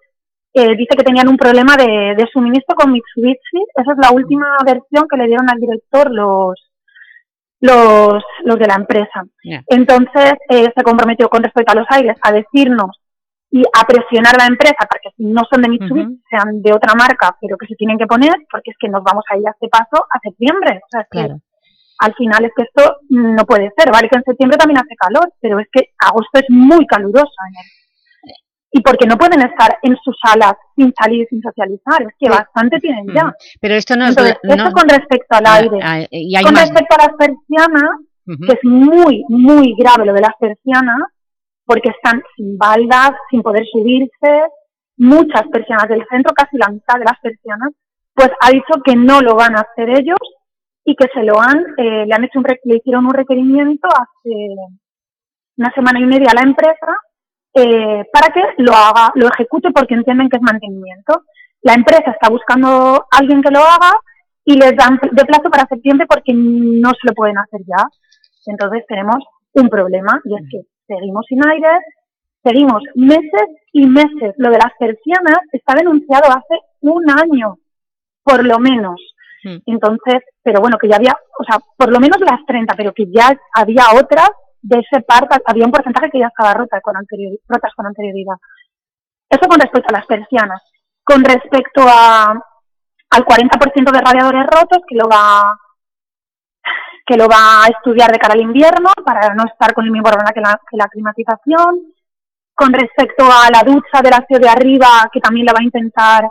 eh, dice que tenían un problema de, suministro con Mitsubishi. Esa es la última versión que le dieron al director los, los, los de la empresa. Entonces, eh, se comprometió con respecto a los aires a decirnos y a presionar a la empresa para que no son de Mitsubishi, sean de otra marca, pero que se tienen que poner, porque es que nos vamos a ir a este paso a septiembre. O sea, es que al final es que esto no puede ser. Vale que en septiembre también hace calor, pero es que agosto es muy caluroso en el y porque no pueden estar en sus salas sin salir, sin socializar. Es que bastante tienen ya. Pero esto no es... Entonces, esto con respecto al aire. Ah, y con respecto a las persianas, que es muy, muy grave lo de las persianas, porque están sin baldas, sin poder subirse, muchas persianas del centro, casi la mitad de las persianas, pues ha dicho que no lo van a hacer ellos y que se lo han, eh, le han hecho un, le hicieron un requerimiento hace una semana y media a la empresa eh, para que lo haga, lo ejecute porque entienden que es mantenimiento. La empresa está buscando a alguien que lo haga y les dan de plazo para septiembre porque no se lo pueden hacer ya. Entonces tenemos un problema y es que seguimos sin aire, seguimos meses y meses. Lo de las persianas está denunciado hace un año, por lo menos. Hmm. Entonces, pero bueno, que ya había, o sea, por lo menos las 30, pero que ya había otras de ese par había un porcentaje que ya estaba rota con rotas con anterioridad. Eso con respecto a las persianas. Con respecto a, al 40% de radiadores rotos, que lo va que lo va a estudiar de cara al invierno para no estar con el mismo problema que la, que la climatización. Con respecto a la ducha de la ciudad de arriba, que también la va a intentar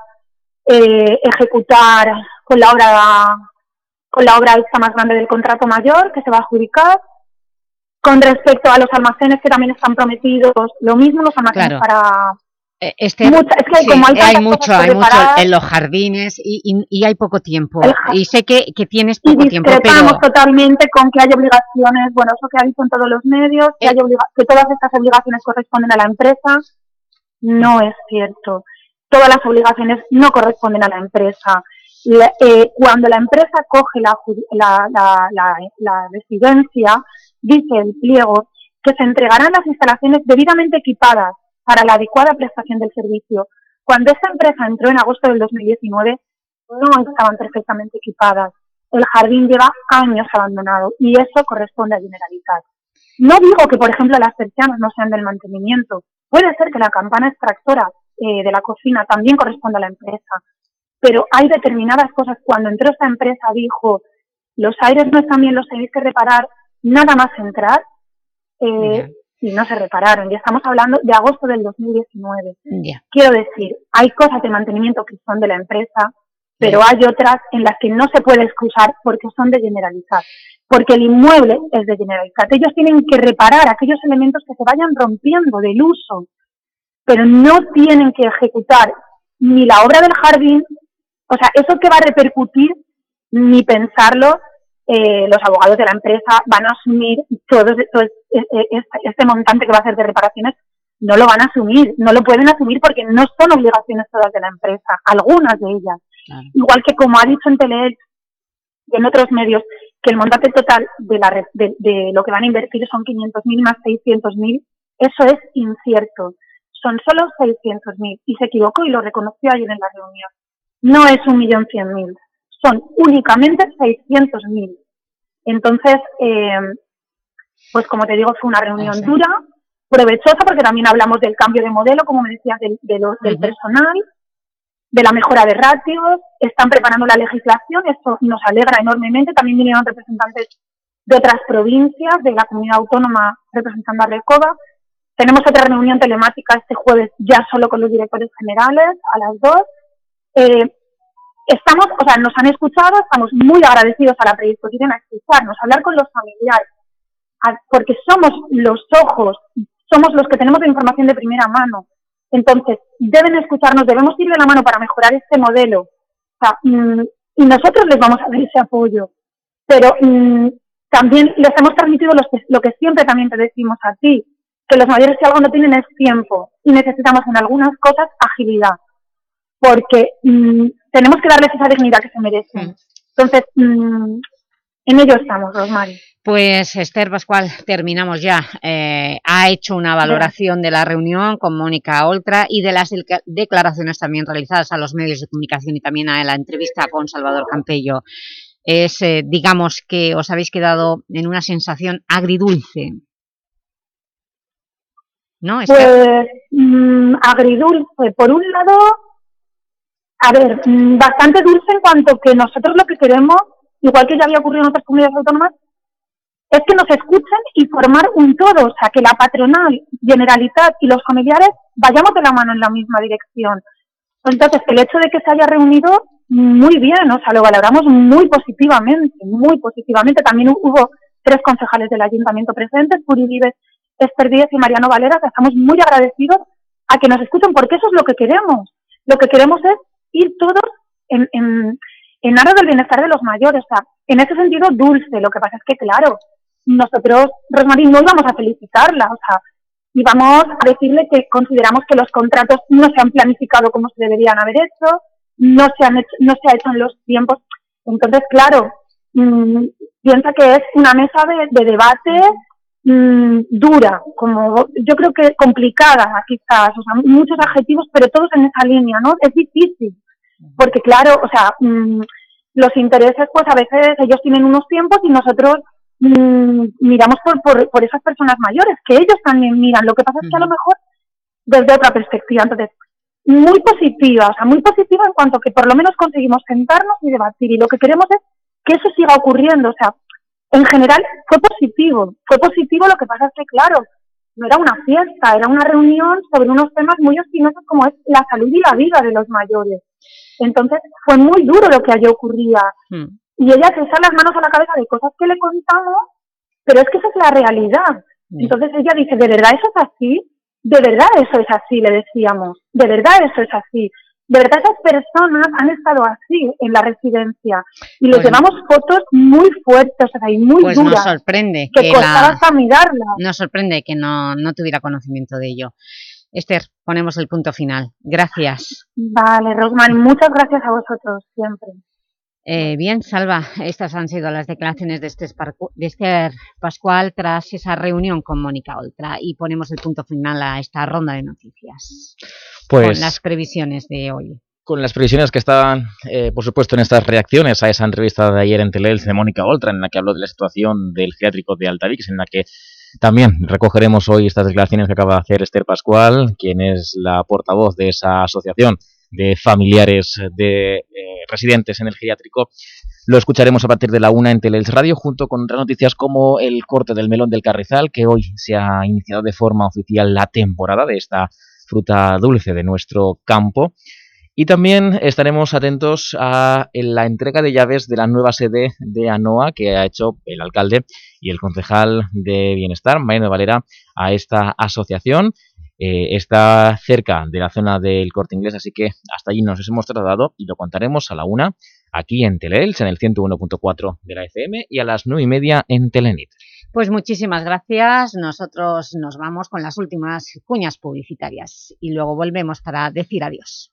eh, ejecutar con la obra con la obra esta más grande del contrato mayor que se va a adjudicar. Con respecto a los almacenes que también están prometidos, lo mismo los almacenes para... Eh, este, es que como hay, mucho, hay mucho en los jardines y, hay poco tiempo. y sé que, que tienes poco tiempo, pero... totalmente con que hay obligaciones, bueno, eso que ha visto en todos los medios, que, hay que todas estas obligaciones corresponden a la empresa. No es cierto. Todas las obligaciones no corresponden a la empresa. Eh, cuando la empresa coge la, la, la, la residencia, dice el pliego que se entregarán las instalaciones debidamente equipadas para la adecuada prestación del servicio. Cuando esta empresa entró en agosto del 2019, no estaban perfectamente equipadas. El jardín lleva años abandonado y eso corresponde a Generalitat. No digo que, por ejemplo, las persianas no sean del mantenimiento. Puede ser que la campana extractora eh, de la cocina también corresponda a la empresa. Pero hay determinadas cosas. Cuando entró esta empresa dijo, los aires no están bien, los tenéis que reparar, nada más entrar eh, y no se repararon. Ya estamos hablando de agosto del 2019. Quiero decir, hay cosas de mantenimiento que son de la empresa, pero hay otras en las que no se puede excusar porque son de generalizar. Porque el inmueble es de generalizar. Ellos tienen que reparar aquellos elementos que se vayan rompiendo del uso, pero no tienen que ejecutar ni la obra del jardín, o sea, eso que va a repercutir, ni pensarlo eh, los abogados de la empresa van a asumir todo, este, montante que va a ser de reparaciones, no lo van a asumir, no lo pueden asumir porque no son obligaciones todas de la empresa, algunas de ellas. Igual que como ha dicho en Tele, y en otros medios que el montante total de, la, de, de lo que van a invertir son 500.000 más 600.000, eso es incierto. Son solo 600.000 y se equivocó y lo reconoció ayer en la reunión. No es un millón cien mil, son únicamente 600.000. Entonces, eh, pues como te digo, fue una reunión dura, provechosa, porque también hablamos del cambio de modelo, como me decías, del, del personal, de la mejora de ratios, están preparando la legislación, esto nos alegra enormemente, también vinieron representantes de otras provincias, de la comunidad autónoma representando a Recoba. Tenemos otra reunión telemática este jueves ya solo con los directores generales a las dos. Eh, estamos, o sea, nos han escuchado, estamos muy agradecidos a la predisposición a escucharnos, a hablar con los familiares, porque somos los ojos, somos los que tenemos la información de primera mano. Entonces, deben escucharnos, debemos ir de la mano para mejorar este modelo. Mm, y nosotros les vamos a dar ese apoyo. Pero mm, también les hemos transmitido lo que siempre también te decimos a ti, que los mayores si algo no tienen es tiempo y necesitamos en algunas cosas agilidad, porque mm, tenemos que darles esa dignidad que se merecen. Entonces, en ello estamos, Rosmary. Pues Esther Pascual, terminamos ya. Eh, ha hecho una valoración de la reunión con Mónica Oltra y de las declaraciones también realizadas a los medios de comunicación y también a la entrevista con Salvador Campello. Es, eh, digamos, que os habéis quedado en una sensación agridulce. ¿No, Pues mm, agridulce. Por un lado, a ver, mm, bastante dulce en cuanto que nosotros lo que queremos igual que ya había ocurrido en otras comunidades autónomas, es que nos escuchen y formar un todo, o sea, que la patronal, Generalitat y los familiares vayamos de la mano en la misma dirección. Entonces, el hecho de que se haya reunido, muy bien, o sea, lo valoramos muy positivamente, muy positivamente. También hubo tres concejales del ayuntamiento presentes, Puri Vives, Esther Díez y Mariano Valera, que estamos muy agradecidos a que nos escuchen, porque eso es lo que queremos. Lo que queremos es ir todos en, en, en aras del bienestar de los mayores. O sea, en ese sentido, dulce. Lo que pasa es que, claro, nosotros, Rosmarín, no íbamos a felicitarla, o sea, íbamos a decirle que consideramos que los contratos no se han planificado como se deberían haber hecho, no se, han hecho, no se ha hecho en los tiempos. Entonces, claro, mmm, piensa que es una mesa de, debate mmm, dura, como yo creo que complicada quizás, o sea, muchos adjetivos, pero todos en esa línea, ¿no? Es difícil porque claro, o sea, mm, los intereses pues a veces ellos tienen unos tiempos y nosotros mm, miramos por, por, por, esas personas mayores, que ellos también miran. Lo que pasa es que a lo mejor desde otra perspectiva. Entonces, muy positiva, o sea, muy positiva en cuanto que por lo menos conseguimos sentarnos y debatir. Y lo que queremos es que eso siga ocurriendo. O sea, en general fue positivo. Fue positivo, lo que pasa es que, claro, no era una fiesta, era una reunión sobre unos temas muy espinosos como es la salud y la vida de los mayores. Entonces fue muy duro lo que allí ocurría. Hmm. Y ella se echa las manos a la cabeza de cosas que le contamos, pero es que esa es la realidad. Hmm. Entonces ella dice, ¿de verdad eso es así? De verdad eso es así, le decíamos. De verdad eso es así. De verdad esas personas han estado así en la residencia y les llevamos fotos muy fuertes, o sea, y muy pues duras. Nos sorprende que, que costaba mirarlas. Nos sorprende que no, no tuviera conocimiento de ello. Esther, ponemos el punto final. Gracias. Vale, Rosmar, muchas gracias a vosotros siempre. Eh, bien, Salva, estas han sido las declaraciones de Esther Pascual tras esa reunión con Mónica Oltra y ponemos el punto final a esta ronda de noticias pues, con las previsiones de hoy. Con las previsiones que estaban, eh, por supuesto, en estas reacciones a esa entrevista de ayer en Teleelch de Mónica Oltra, en la que habló de la situación del geriátrico de Altavix, en la que también recogeremos hoy estas declaraciones que acaba de hacer Esther Pascual, quien es la portavoz de esa asociación de familiares de eh, residentes en el geriátrico. Lo escucharemos a partir de la una en Teleels Radio, junto con otras noticias como el corte del melón del Carrizal, que hoy se ha iniciado de forma oficial la temporada de esta fruta dulce de nuestro campo. Y también estaremos atentos a la entrega de llaves de la nueva sede de ANOA que ha hecho el alcalde y el concejal de Bienestar, Mariano Valera, a esta asociación. Eh, está cerca de la zona del Corte Inglés, así que hasta allí nos hemos trasladado y lo contaremos a la una aquí en Teleels, en el 101.4 de la FM y a las nueve y media en Telenit. Pues muchísimas gracias. Nosotros nos vamos con las últimas cuñas publicitarias y luego volvemos para decir adiós.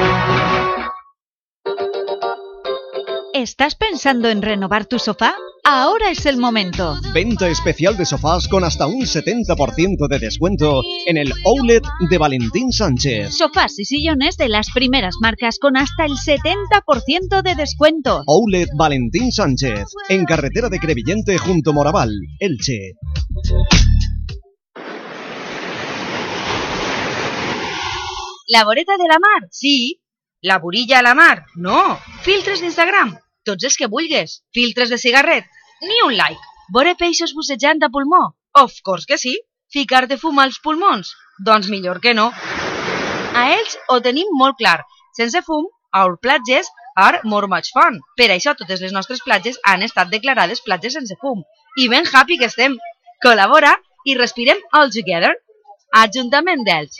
¿Estás pensando en renovar tu sofá? Ahora es el momento. Venta especial de sofás con hasta un 70% de descuento en el Outlet de Valentín Sánchez. Sofás y sillones de las primeras marcas con hasta el 70% de descuento. Outlet Valentín Sánchez, en carretera de Crevillente junto Moraval, Elche. La voreta de la mar, sí. La burilla a la mar, no. Filtres d'Instagram, tots els que vulguis. Filtres de cigarret, ni un like. Vore peixos bussejant a pulmó, of course que sí. Ficar-te fum als pulmons, doncs millor que no. A ells ho tenim molt clar. Sense fum, our platges are more much fun. Per això totes les nostres platges han estat declarades platges sense fum. I ben happy que estem. Col·labora i respirem all together. Ajuntament d'Elx.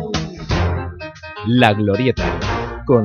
La Glorieta,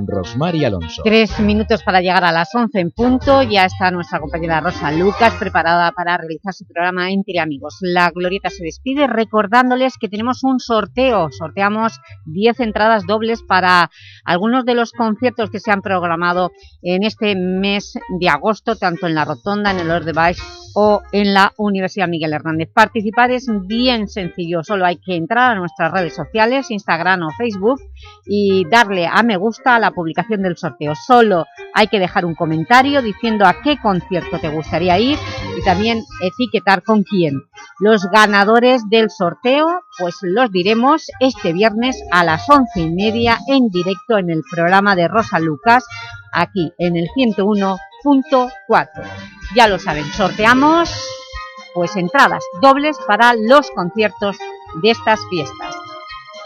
Rosmar y Alonso. Tres minutos para llegar a las 11 en punto. Ya está nuestra compañera Rosa Lucas preparada para realizar su programa Entre Amigos. La Glorieta se despide recordándoles que tenemos un sorteo. Sorteamos 10 entradas dobles para algunos de los conciertos que se han programado en este mes de agosto, tanto en la Rotonda, en el Lord de Baix o en la Universidad Miguel Hernández. Participar es bien sencillo, solo hay que entrar a nuestras redes sociales, Instagram o Facebook y darle a me gusta la publicación del sorteo. Solo hay que dejar un comentario diciendo a qué concierto te gustaría ir y también etiquetar con quién. Los ganadores del sorteo pues los diremos este viernes a las once y media en directo en el programa de Rosa Lucas aquí en el 101.4. Ya lo saben, sorteamos pues entradas dobles para los conciertos de estas fiestas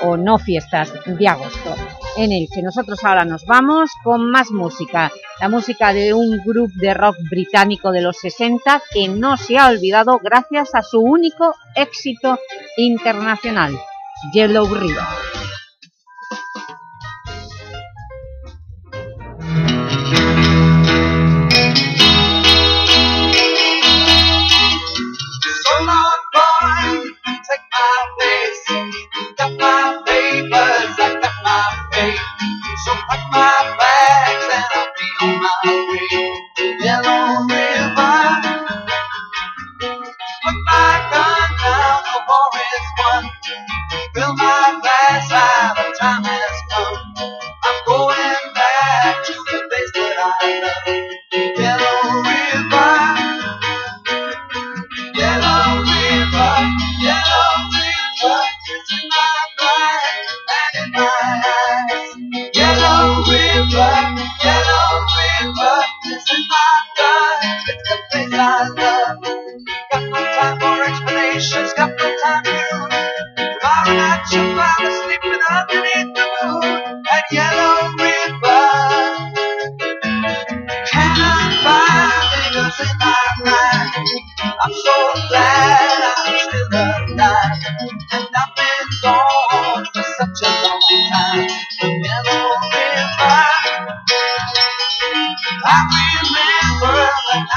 o no fiestas de agosto en el que nosotros ahora nos vamos con más música. La música de un grupo de rock británico de los 60 que no se ha olvidado gracias a su único éxito internacional Yellow River pack my bags and I'll be on my way